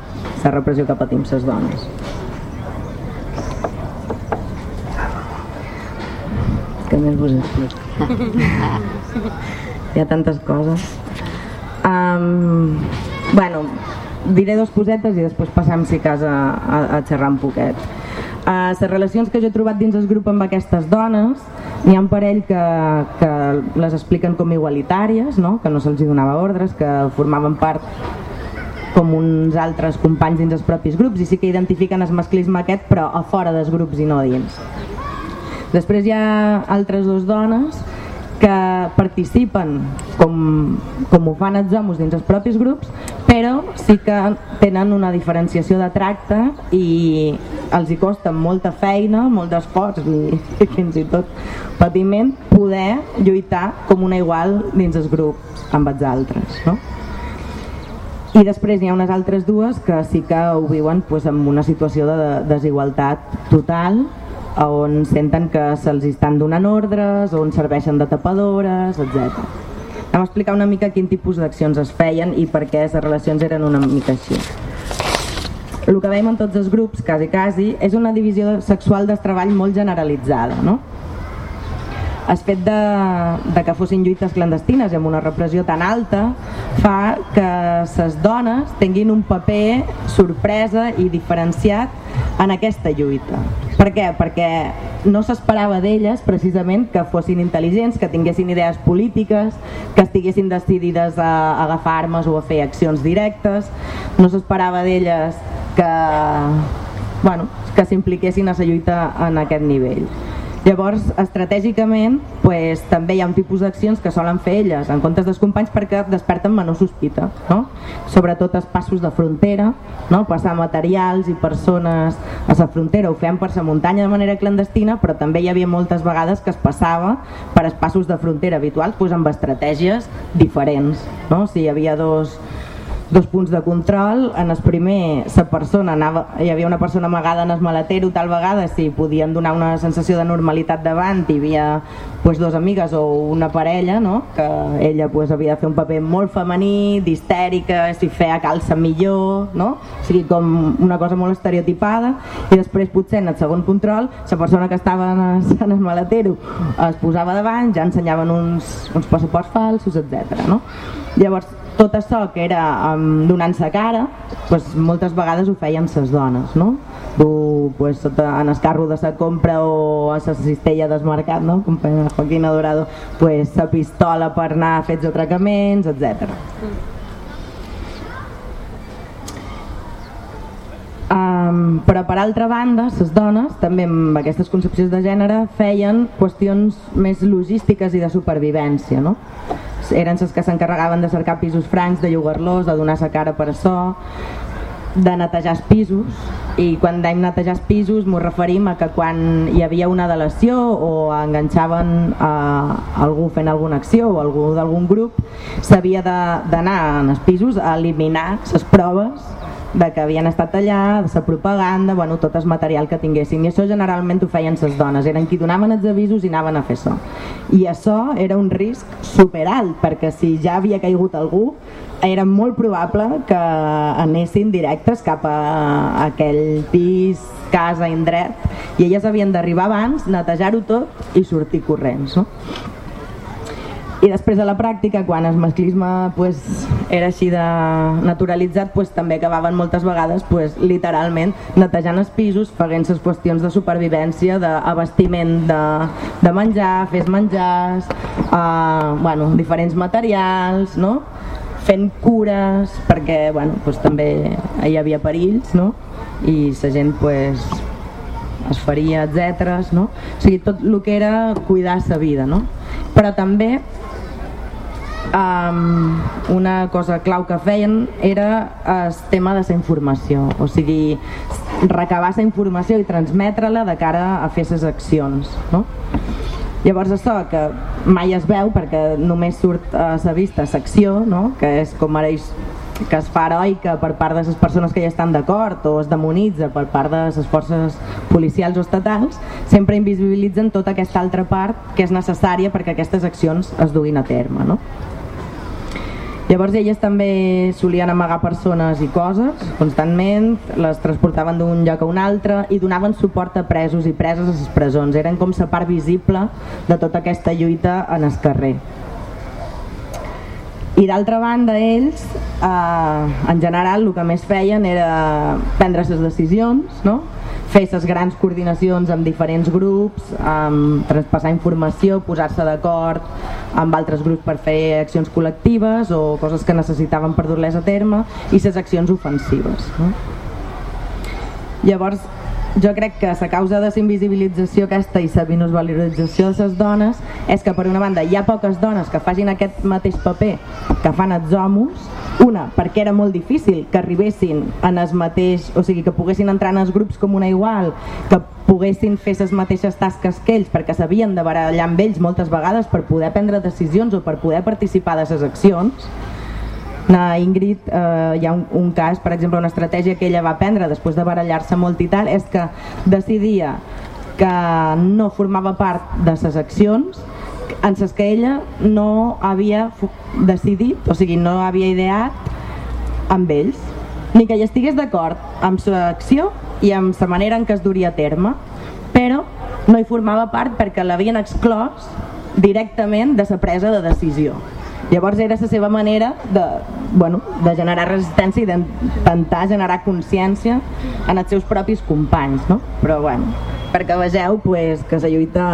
La repressió que patim les dones. Què més vos explico? Hi ha tantes coses. Um, bueno, diré dos cosetes i després passem, si cas, a, a, a xerrar un poquet. Uh, les relacions que jo he trobat dins el grup amb aquestes dones, n'hi ha un parell que, que les expliquen com igualitàries, no? que no se'ls donava ordres, que formaven part com uns altres companys dins els propis grups i sí que identifiquen el masclisme aquest però a fora dels grups i no dins. Després hi ha altres dues dones que participen com, com ho fan els homes dins els propis grups però sí que tenen una diferenciació de tracte i els hi costa molta feina, molt d'esforç i, i fins i tot patiment poder lluitar com una igual dins els grups amb els altres. No? I després hi ha unes altres dues que sí que ho viuen pues, en una situació de desigualtat total on senten que se'ls estan donant ordres, on serveixen de tapadores, etc. A explicar una mica quin tipus d'accions es feien i per què les relacions eren una mica així. El que veiem en tots els grups, quasi quasi, és una divisió sexual del treball molt generalitzada. No? El fet de, de que fossin lluites clandestines i amb una repressió tan alta fa que les dones tinguin un paper sorpresa i diferenciat en aquesta lluita. Per què? Perquè no s'esperava d'elles precisament que fossin intel·ligents, que tinguessin idees polítiques, que estiguessin decidides a agafar armes o a fer accions directes, no s'esperava d'elles que, bueno, que s'impliquessin a la lluita en aquest nivell. Llavors, estratègicament, pues, també hi ha un tipus d'accions que solen fer elles en comptes dels companys perquè desperten menor sospita, no? sobretot els passos de frontera, no? passar materials i persones a la frontera, ho feien per la muntanya de manera clandestina, però també hi havia moltes vegades que es passava per els passos de frontera habituals pues, amb estratègies diferents. No? Si hi havia dos dos punts de control. En el primer, la persona anava, hi havia una persona amagada en el maletero, tal vegada si podien donar una sensació de normalitat davant, hi havia pues, dos amigues o una parella, no? que ella pues, havia de fer un paper molt femení, d'histèrica, si feia calça millor, no? o sigui, com una cosa molt estereotipada, i després potser en el segon control, la persona que estava en el, en el maletero es posava davant, ja ensenyaven uns, uns passaports falsos, etc. No? Llavors, tot això que era um, donant-se cara, pues, moltes vegades ho feien ses dones, no? Du, pues, en el carro de sa compra o a sa cistella del mercat, no? com feia Joaquín Adorado, pues, sa pistola per anar a fets atracaments, etc. Um, però per altra banda, les dones, també amb aquestes concepcions de gènere, feien qüestions més logístiques i de supervivència. No? Eren les que s'encarregaven de cercar pisos francs, de llogar-los, de donar sa cara per açò, de netejar els pisos. I quan dèiem netejar els pisos m'ho referim a que quan hi havia una delació o enganxaven a algú fent alguna acció o algú d'algun grup s'havia d'anar en els pisos a eliminar les proves de que havien estat allà, de la propaganda, bueno, tot el material que tinguessin. I això generalment ho feien les dones, eren qui donaven els avisos i anaven a fer això. I això era un risc superalt, perquè si ja havia caigut algú, era molt probable que anessin directes cap a aquell pis, casa, indret, i elles havien d'arribar abans, netejar-ho tot i sortir corrents. No? I després de la pràctica quan el masclisme pues, era així de naturalitzat pues, també acabaven moltes vegades pues, literalment netejant els pisos fent les qüestions de supervivència d'abastiment de, de menjar fes menjars uh, bueno, diferents materials no? fent cures perquè bueno, pues, també hi havia perills no? i la gent pues, es faria, etc. No? O sigui, tot el que era cuidar sa vida. No? Però també um, una cosa clau que feien era el tema de la informació, o sigui, recabar la informació i transmetre-la de cara a fer les accions. No? Llavors això que mai es veu perquè només surt a la vista l'acció, no? que és com ara que es fa heroica per part de les persones que ja estan d'acord o es demonitza per part de les forces policials o estatals, sempre invisibilitzen tota aquesta altra part que és necessària perquè aquestes accions es duguin a terme. No? Llavors elles també solien amagar persones i coses constantment, les transportaven d'un lloc a un altre i donaven suport a presos i preses a les presons. Eren com la part visible de tota aquesta lluita en el carrer. I d'altra banda, ells, eh, en general, el que més feien era prendre les decisions, no? Fer les grans coordinacions amb diferents grups, amb traspassar informació, posar-se d'acord amb altres grups per fer accions col·lectives o coses que necessitaven per dur-les a terme i les accions ofensives. No? Llavors, jo crec que la causa de la invisibilització aquesta i la minusvalorització de les dones és que per una banda hi ha poques dones que facin aquest mateix paper que fan els homes. Una, perquè era molt difícil que arribessin en el mateix, o sigui que poguessin entrar en els grups com una igual que poguessin fer les mateixes tasques que ells perquè s'havien de barallar amb ells moltes vegades per poder prendre decisions o per poder participar de les accions na Ingrid eh, hi ha un, un cas, per exemple, una estratègia que ella va prendre després de barallar-se molt i tal, és que decidia que no formava part de les accions en les que ella no havia decidit, o sigui, no havia ideat amb ells, ni que hi estigués d'acord amb la acció i amb la manera en què es duria a terme, però no hi formava part perquè l'havien exclòs directament de la presa de decisió. Llavors era la seva manera de, bueno, de generar resistència i d'intentar generar consciència en els seus propis companys, no? Però bueno, perquè vegeu pues, que la lluita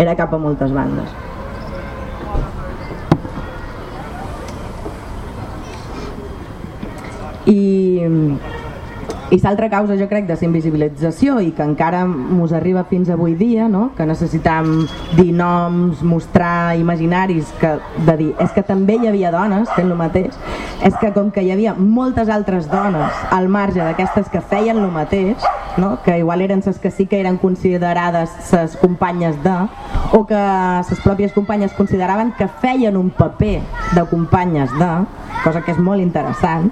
era cap a moltes bandes. I i l'altra causa jo crec de invisibilització i que encara mos arriba fins avui dia, no? que necessitam dir noms, mostrar imaginaris, que, de dir, és que també hi havia dones fent el mateix, és que com que hi havia moltes altres dones al marge d'aquestes que feien el mateix, no? que igual eren les que sí que eren considerades les companyes de, o que les pròpies companyes consideraven que feien un paper de companyes de, cosa que és molt interessant,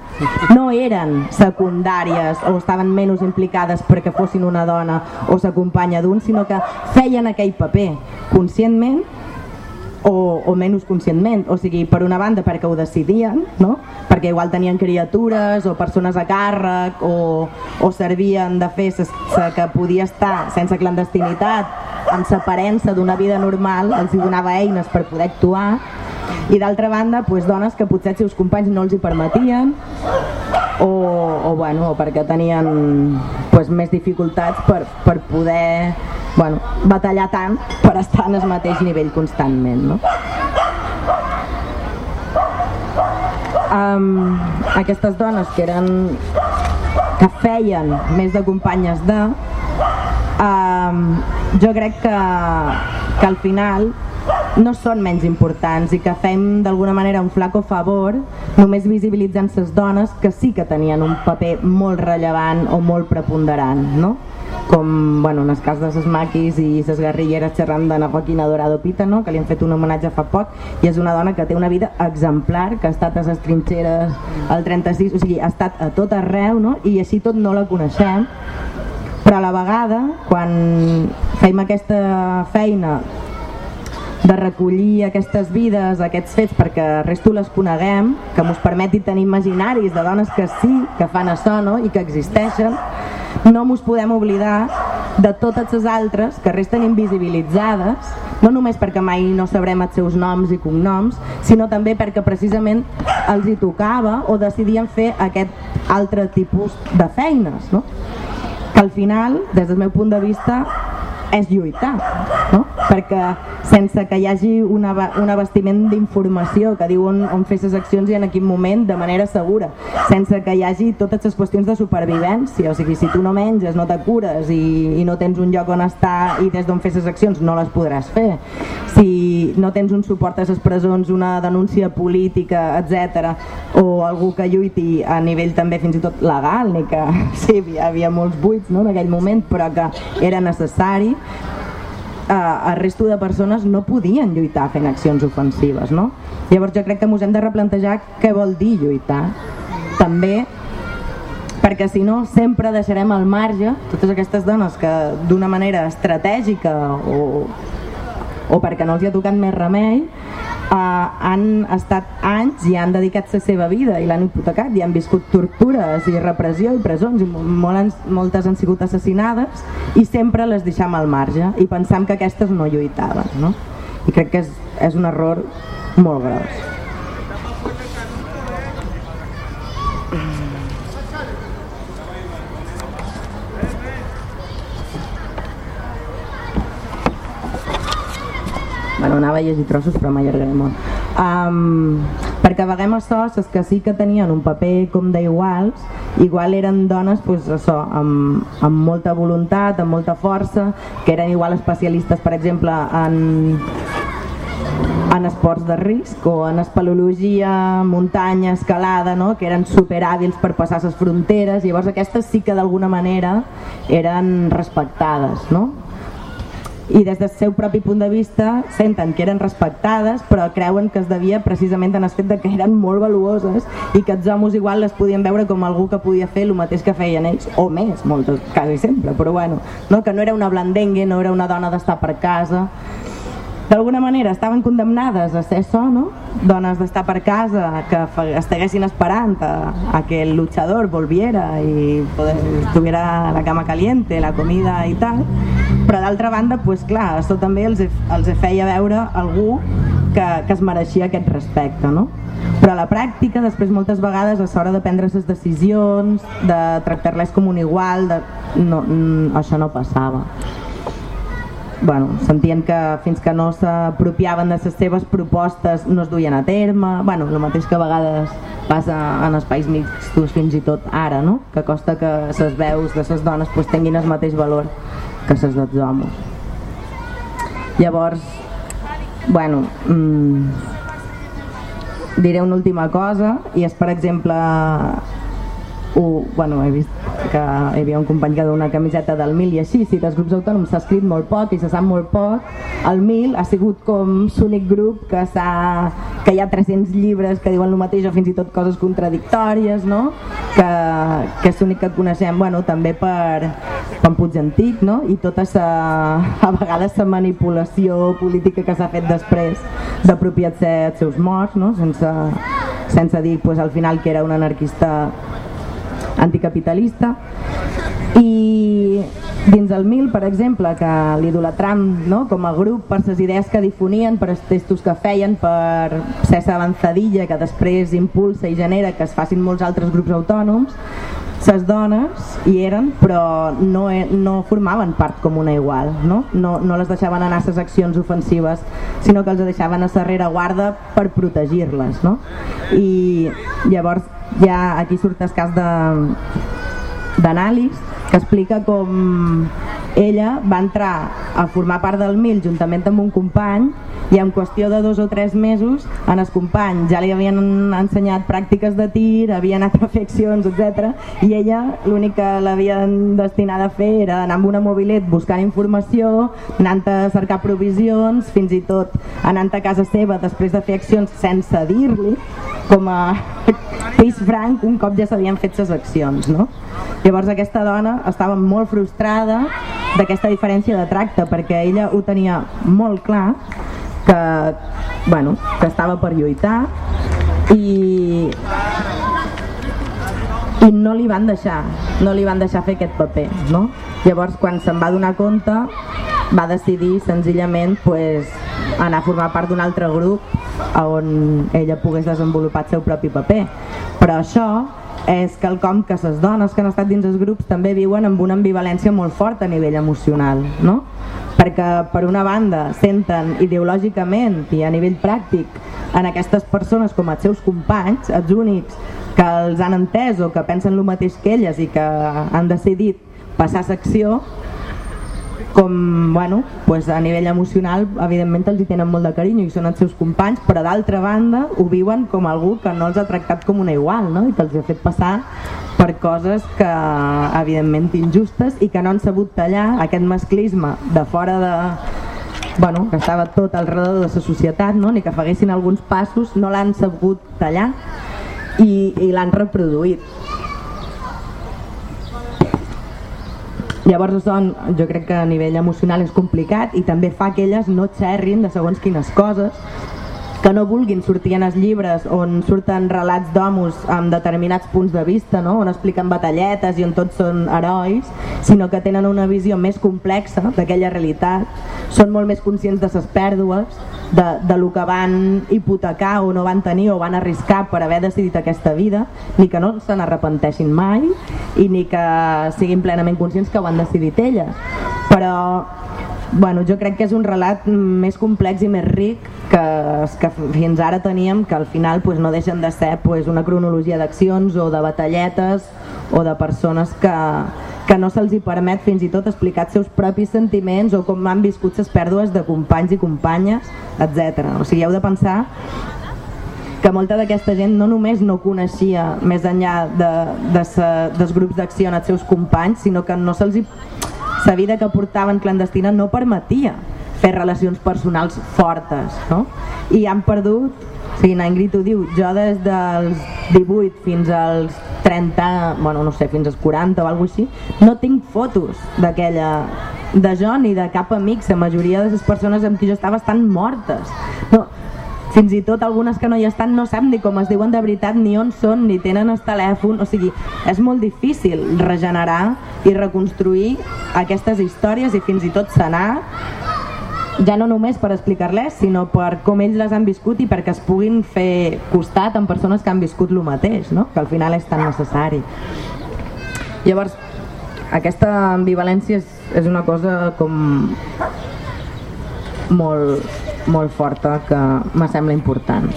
no eren secundàries o estaven menys implicades perquè fossin una dona o s'acompanya d'un, sinó que feien aquell paper conscientment o, o menys conscientment, o sigui, per una banda perquè ho decidien, no? perquè igual tenien criatures o persones a càrrec o, o servien de fer ses, que podia estar sense clandestinitat amb l'aparença d'una vida normal, els hi donava eines per poder actuar i d'altra banda pues, dones que potser els seus companys no els hi permetien o, o, bueno, perquè tenien pues, més dificultats per, per poder bueno, batallar tant per estar en el mateix nivell constantment no? um, aquestes dones que eren que feien més de companyes de eh, jo crec que, que al final no són menys importants i que fem d'alguna manera un flaco favor només visibilitzant les dones que sí que tenien un paper molt rellevant o molt preponderant no? com bueno, en el cas de les maquis i les guerrilleres xerrant de Joaquina Dorado Pita no? que li han fet un homenatge fa poc i és una dona que té una vida exemplar que ha estat a les trinxeres al 36 o sigui, ha estat a tot arreu no? i així tot no la coneixem però a la vegada quan feim aquesta feina de recollir aquestes vides, aquests fets perquè resto les coneguem, que ens permeti tenir imaginaris de dones que sí que fan això no? i que existeixen no mos podem oblidar de totes les altres que resten invisibilitzades, no només perquè mai no sabrem els seus noms i cognoms, sinó també perquè precisament els hi tocava o decidien fer aquest altre tipus de feines, no? que al final, des del meu punt de vista, és lluitar, no? perquè sense que hi hagi una, un abastiment d'informació que diu on, on fer les accions i en quin moment de manera segura, sense que hi hagi totes les qüestions de supervivència, o sigui, si tu no menges, no te cures i, i no tens un lloc on estar i des d'on fer les accions no les podràs fer, si no tens un suport a les presons, una denúncia política, etc o algú que lluiti a nivell també fins i tot legal, ni que sí, hi havia molts buits no, en aquell moment, però que era necessari eh, el resto de persones no podien lluitar fent accions ofensives no? llavors jo crec que ens hem de replantejar què vol dir lluitar també perquè si no sempre deixarem al marge totes aquestes dones que d'una manera estratègica o, o perquè no els hi ha tocat més remei eh, han estat anys i han dedicat la seva vida i l'han hipotecat i han viscut tortures i repressió i presons i molt, moltes han sigut assassinades i sempre les deixam al marge i pensam que aquestes no lluitaven no? i crec que és, és un error molt gros anava a llegir trossos però m'allargaré molt um, perquè a vegades les que sí que tenien un paper com d'iguals igual eren dones pues, això, amb, amb molta voluntat, amb molta força que eren igual especialistes per exemple en en esports de risc o en espeleologia, muntanya, escalada, no? que eren superhàbils per passar les fronteres, llavors aquestes sí que d'alguna manera eren respectades, no? I des del seu propi punt de vista senten que eren respectades però creuen que es devia precisament en el fet que eren molt valuoses i que els homes igual les podien veure com algú que podia fer el mateix que feien ells o més, moltes, quasi sempre però bueno, no? que no era una blandengue no era una dona d'estar per casa d'alguna manera estaven condemnades a ser això, no? dones d'estar per casa que estiguessin esperant a, a que el luchador volviera i poder, estuviera la cama caliente, la comida i tal però d'altra banda, pues, clar, això també els, els feia veure algú que, que es mereixia aquest respecte no? però a la pràctica després moltes vegades a l'hora de prendre les decisions de tractar-les com un igual de... no, això no passava bueno, sentien que fins que no s'apropiaven de les seves propostes no es duien a terme, bueno, el mateix que a vegades passa en espais mixtos fins i tot ara, no? que costa que les veus de les dones pues, tinguin el mateix valor que les dels homes. Llavors, bueno, mmm, diré una última cosa i és per exemple ho, bueno, he vist que hi havia un company que una camiseta del MIL i així, si dels grups autònoms s'ha escrit molt poc i se sap molt poc, el MIL ha sigut com l'únic grup que, que hi ha 300 llibres que diuen el mateix o fins i tot coses contradictòries, no? que, que és l'únic que coneixem bueno, també per, per Puig Antic no? i tota sa, a vegades la manipulació política que s'ha fet després d'apropiar-se els seus morts, no? sense, sense dir pues, al final que era un anarquista anticapitalista i dins el MIL, per exemple, que l'idolatram no? com a grup per les idees que difonien, per els textos que feien, per ser avançadilla que després impulsa i genera que es facin molts altres grups autònoms, les dones hi eren però no, no formaven part com una igual, no? No, no les deixaven anar a les accions ofensives, sinó que els deixaven a la guarda per protegir-les. No? I llavors ja aquí surt el cas d'anàlisi que explica com ella va entrar a formar part del MIL juntament amb un company i en qüestió de dos o tres mesos en el company ja li havien ensenyat pràctiques de tir, havia anat a fer accions, etc. I ella l'únic que l'havien destinat a fer era anar amb una mobilet buscant informació, anant a cercar provisions, fins i tot anant a casa seva després de fer accions sense dir-li, com a pis franc un cop ja s'havien fet ses accions. No? Llavors aquesta dona estava molt frustrada d'aquesta diferència de tracte perquè ella ho tenia molt clar que, bueno, que estava per lluitar i i no li van deixar no li van deixar fer aquest paper no? llavors quan se'n va donar compte va decidir senzillament pues, anar a formar part d'un altre grup on ella pogués desenvolupar el seu propi paper però això és quelcom que les dones que han estat dins els grups també viuen amb una ambivalència molt forta a nivell emocional no? Perquè per una banda senten ideològicament i a nivell pràctic en aquestes persones com els seus companys, els únics que els han entès o que pensen el mateix que elles i que han decidit passar secció com, bueno, pues a nivell emocional evidentment els hi tenen molt de carinyo i són els seus companys, però d'altra banda ho viuen com algú que no els ha tractat com una igual no? i que els ha fet passar per coses que evidentment injustes i que no han sabut tallar aquest masclisme de fora de, bueno, que estava tot al redor de la societat, no? ni que faguessin alguns passos, no l'han sabut tallar i, i l'han reproduït. Llavors són, jo crec que a nivell emocional és complicat i també fa que elles no xerrin de segons quines coses que no vulguin sortir en els llibres on surten relats d'homes amb determinats punts de vista, no? on expliquen batalletes i on tots són herois, sinó que tenen una visió més complexa d'aquella realitat, són molt més conscients de les pèrdues, de, de lo que van hipotecar o no van tenir o van arriscar per haver decidit aquesta vida, ni que no se n'arrepenteixin mai i ni que siguin plenament conscients que ho han decidit elles. Però bueno, jo crec que és un relat més complex i més ric que que fins ara teníem que al final pues, no deixen de ser pues, una cronologia d'accions o de batalletes o de persones que, que no se'ls hi permet fins i tot explicar els seus propis sentiments o com han viscut les pèrdues de companys i companyes, etc. O sigui, heu de pensar que molta d'aquesta gent no només no coneixia més enllà de, de sa, dels grups d'acció en els seus companys, sinó que no se'ls la vida que portaven clandestina no permetia fer relacions personals fortes no? i han perdut o sigui, Ingrid ho diu, jo des dels 18 fins als 30, bueno, no sé, fins als 40 o alguna així, no tinc fotos d'aquella de jo ni de cap amic, la majoria de les persones amb qui jo estava estan mortes. No, fins i tot algunes que no hi estan no sap ni com es diuen de veritat, ni on són, ni tenen el telèfon, o sigui, és molt difícil regenerar i reconstruir aquestes històries i fins i tot sanar ja no només per explicar-les, sinó per com ells les han viscut i perquè es puguin fer costat amb persones que han viscut el mateix, no? que al final és tan necessari. Llavors, aquesta ambivalència és, és una cosa com molt, molt forta que me sembla important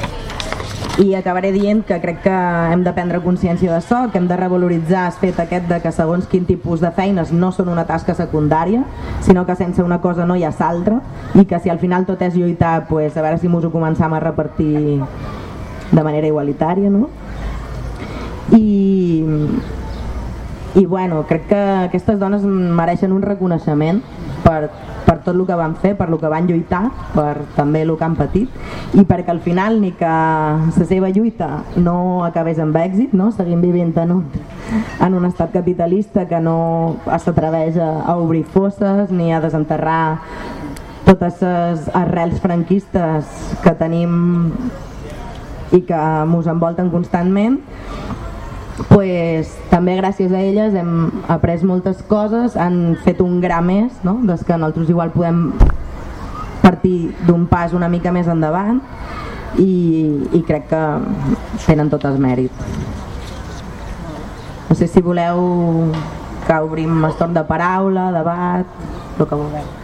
i acabaré dient que crec que hem de prendre consciència de so, que hem de revaloritzar el fet aquest de que segons quin tipus de feines no són una tasca secundària, sinó que sense una cosa no hi ha l'altra i que si al final tot és lluitar, pues, a veure si mos ho començam a repartir de manera igualitària, no? I, i bueno, crec que aquestes dones mereixen un reconeixement per, per tot el que van fer, per el que van lluitar, per també el que han patit i perquè al final ni que la seva lluita no acabés amb èxit, no? seguim vivint en un, en un estat capitalista que no s'atreveix a, a obrir fosses ni a desenterrar totes les arrels franquistes que tenim i que ens envolten constantment pues, també gràcies a elles hem après moltes coses, han fet un gra més, no? des que nosaltres igual podem partir d'un pas una mica més endavant i, i crec que tenen tot el mèrit. No sé si voleu que obrim estorn de paraula, debat, el que vulgueu.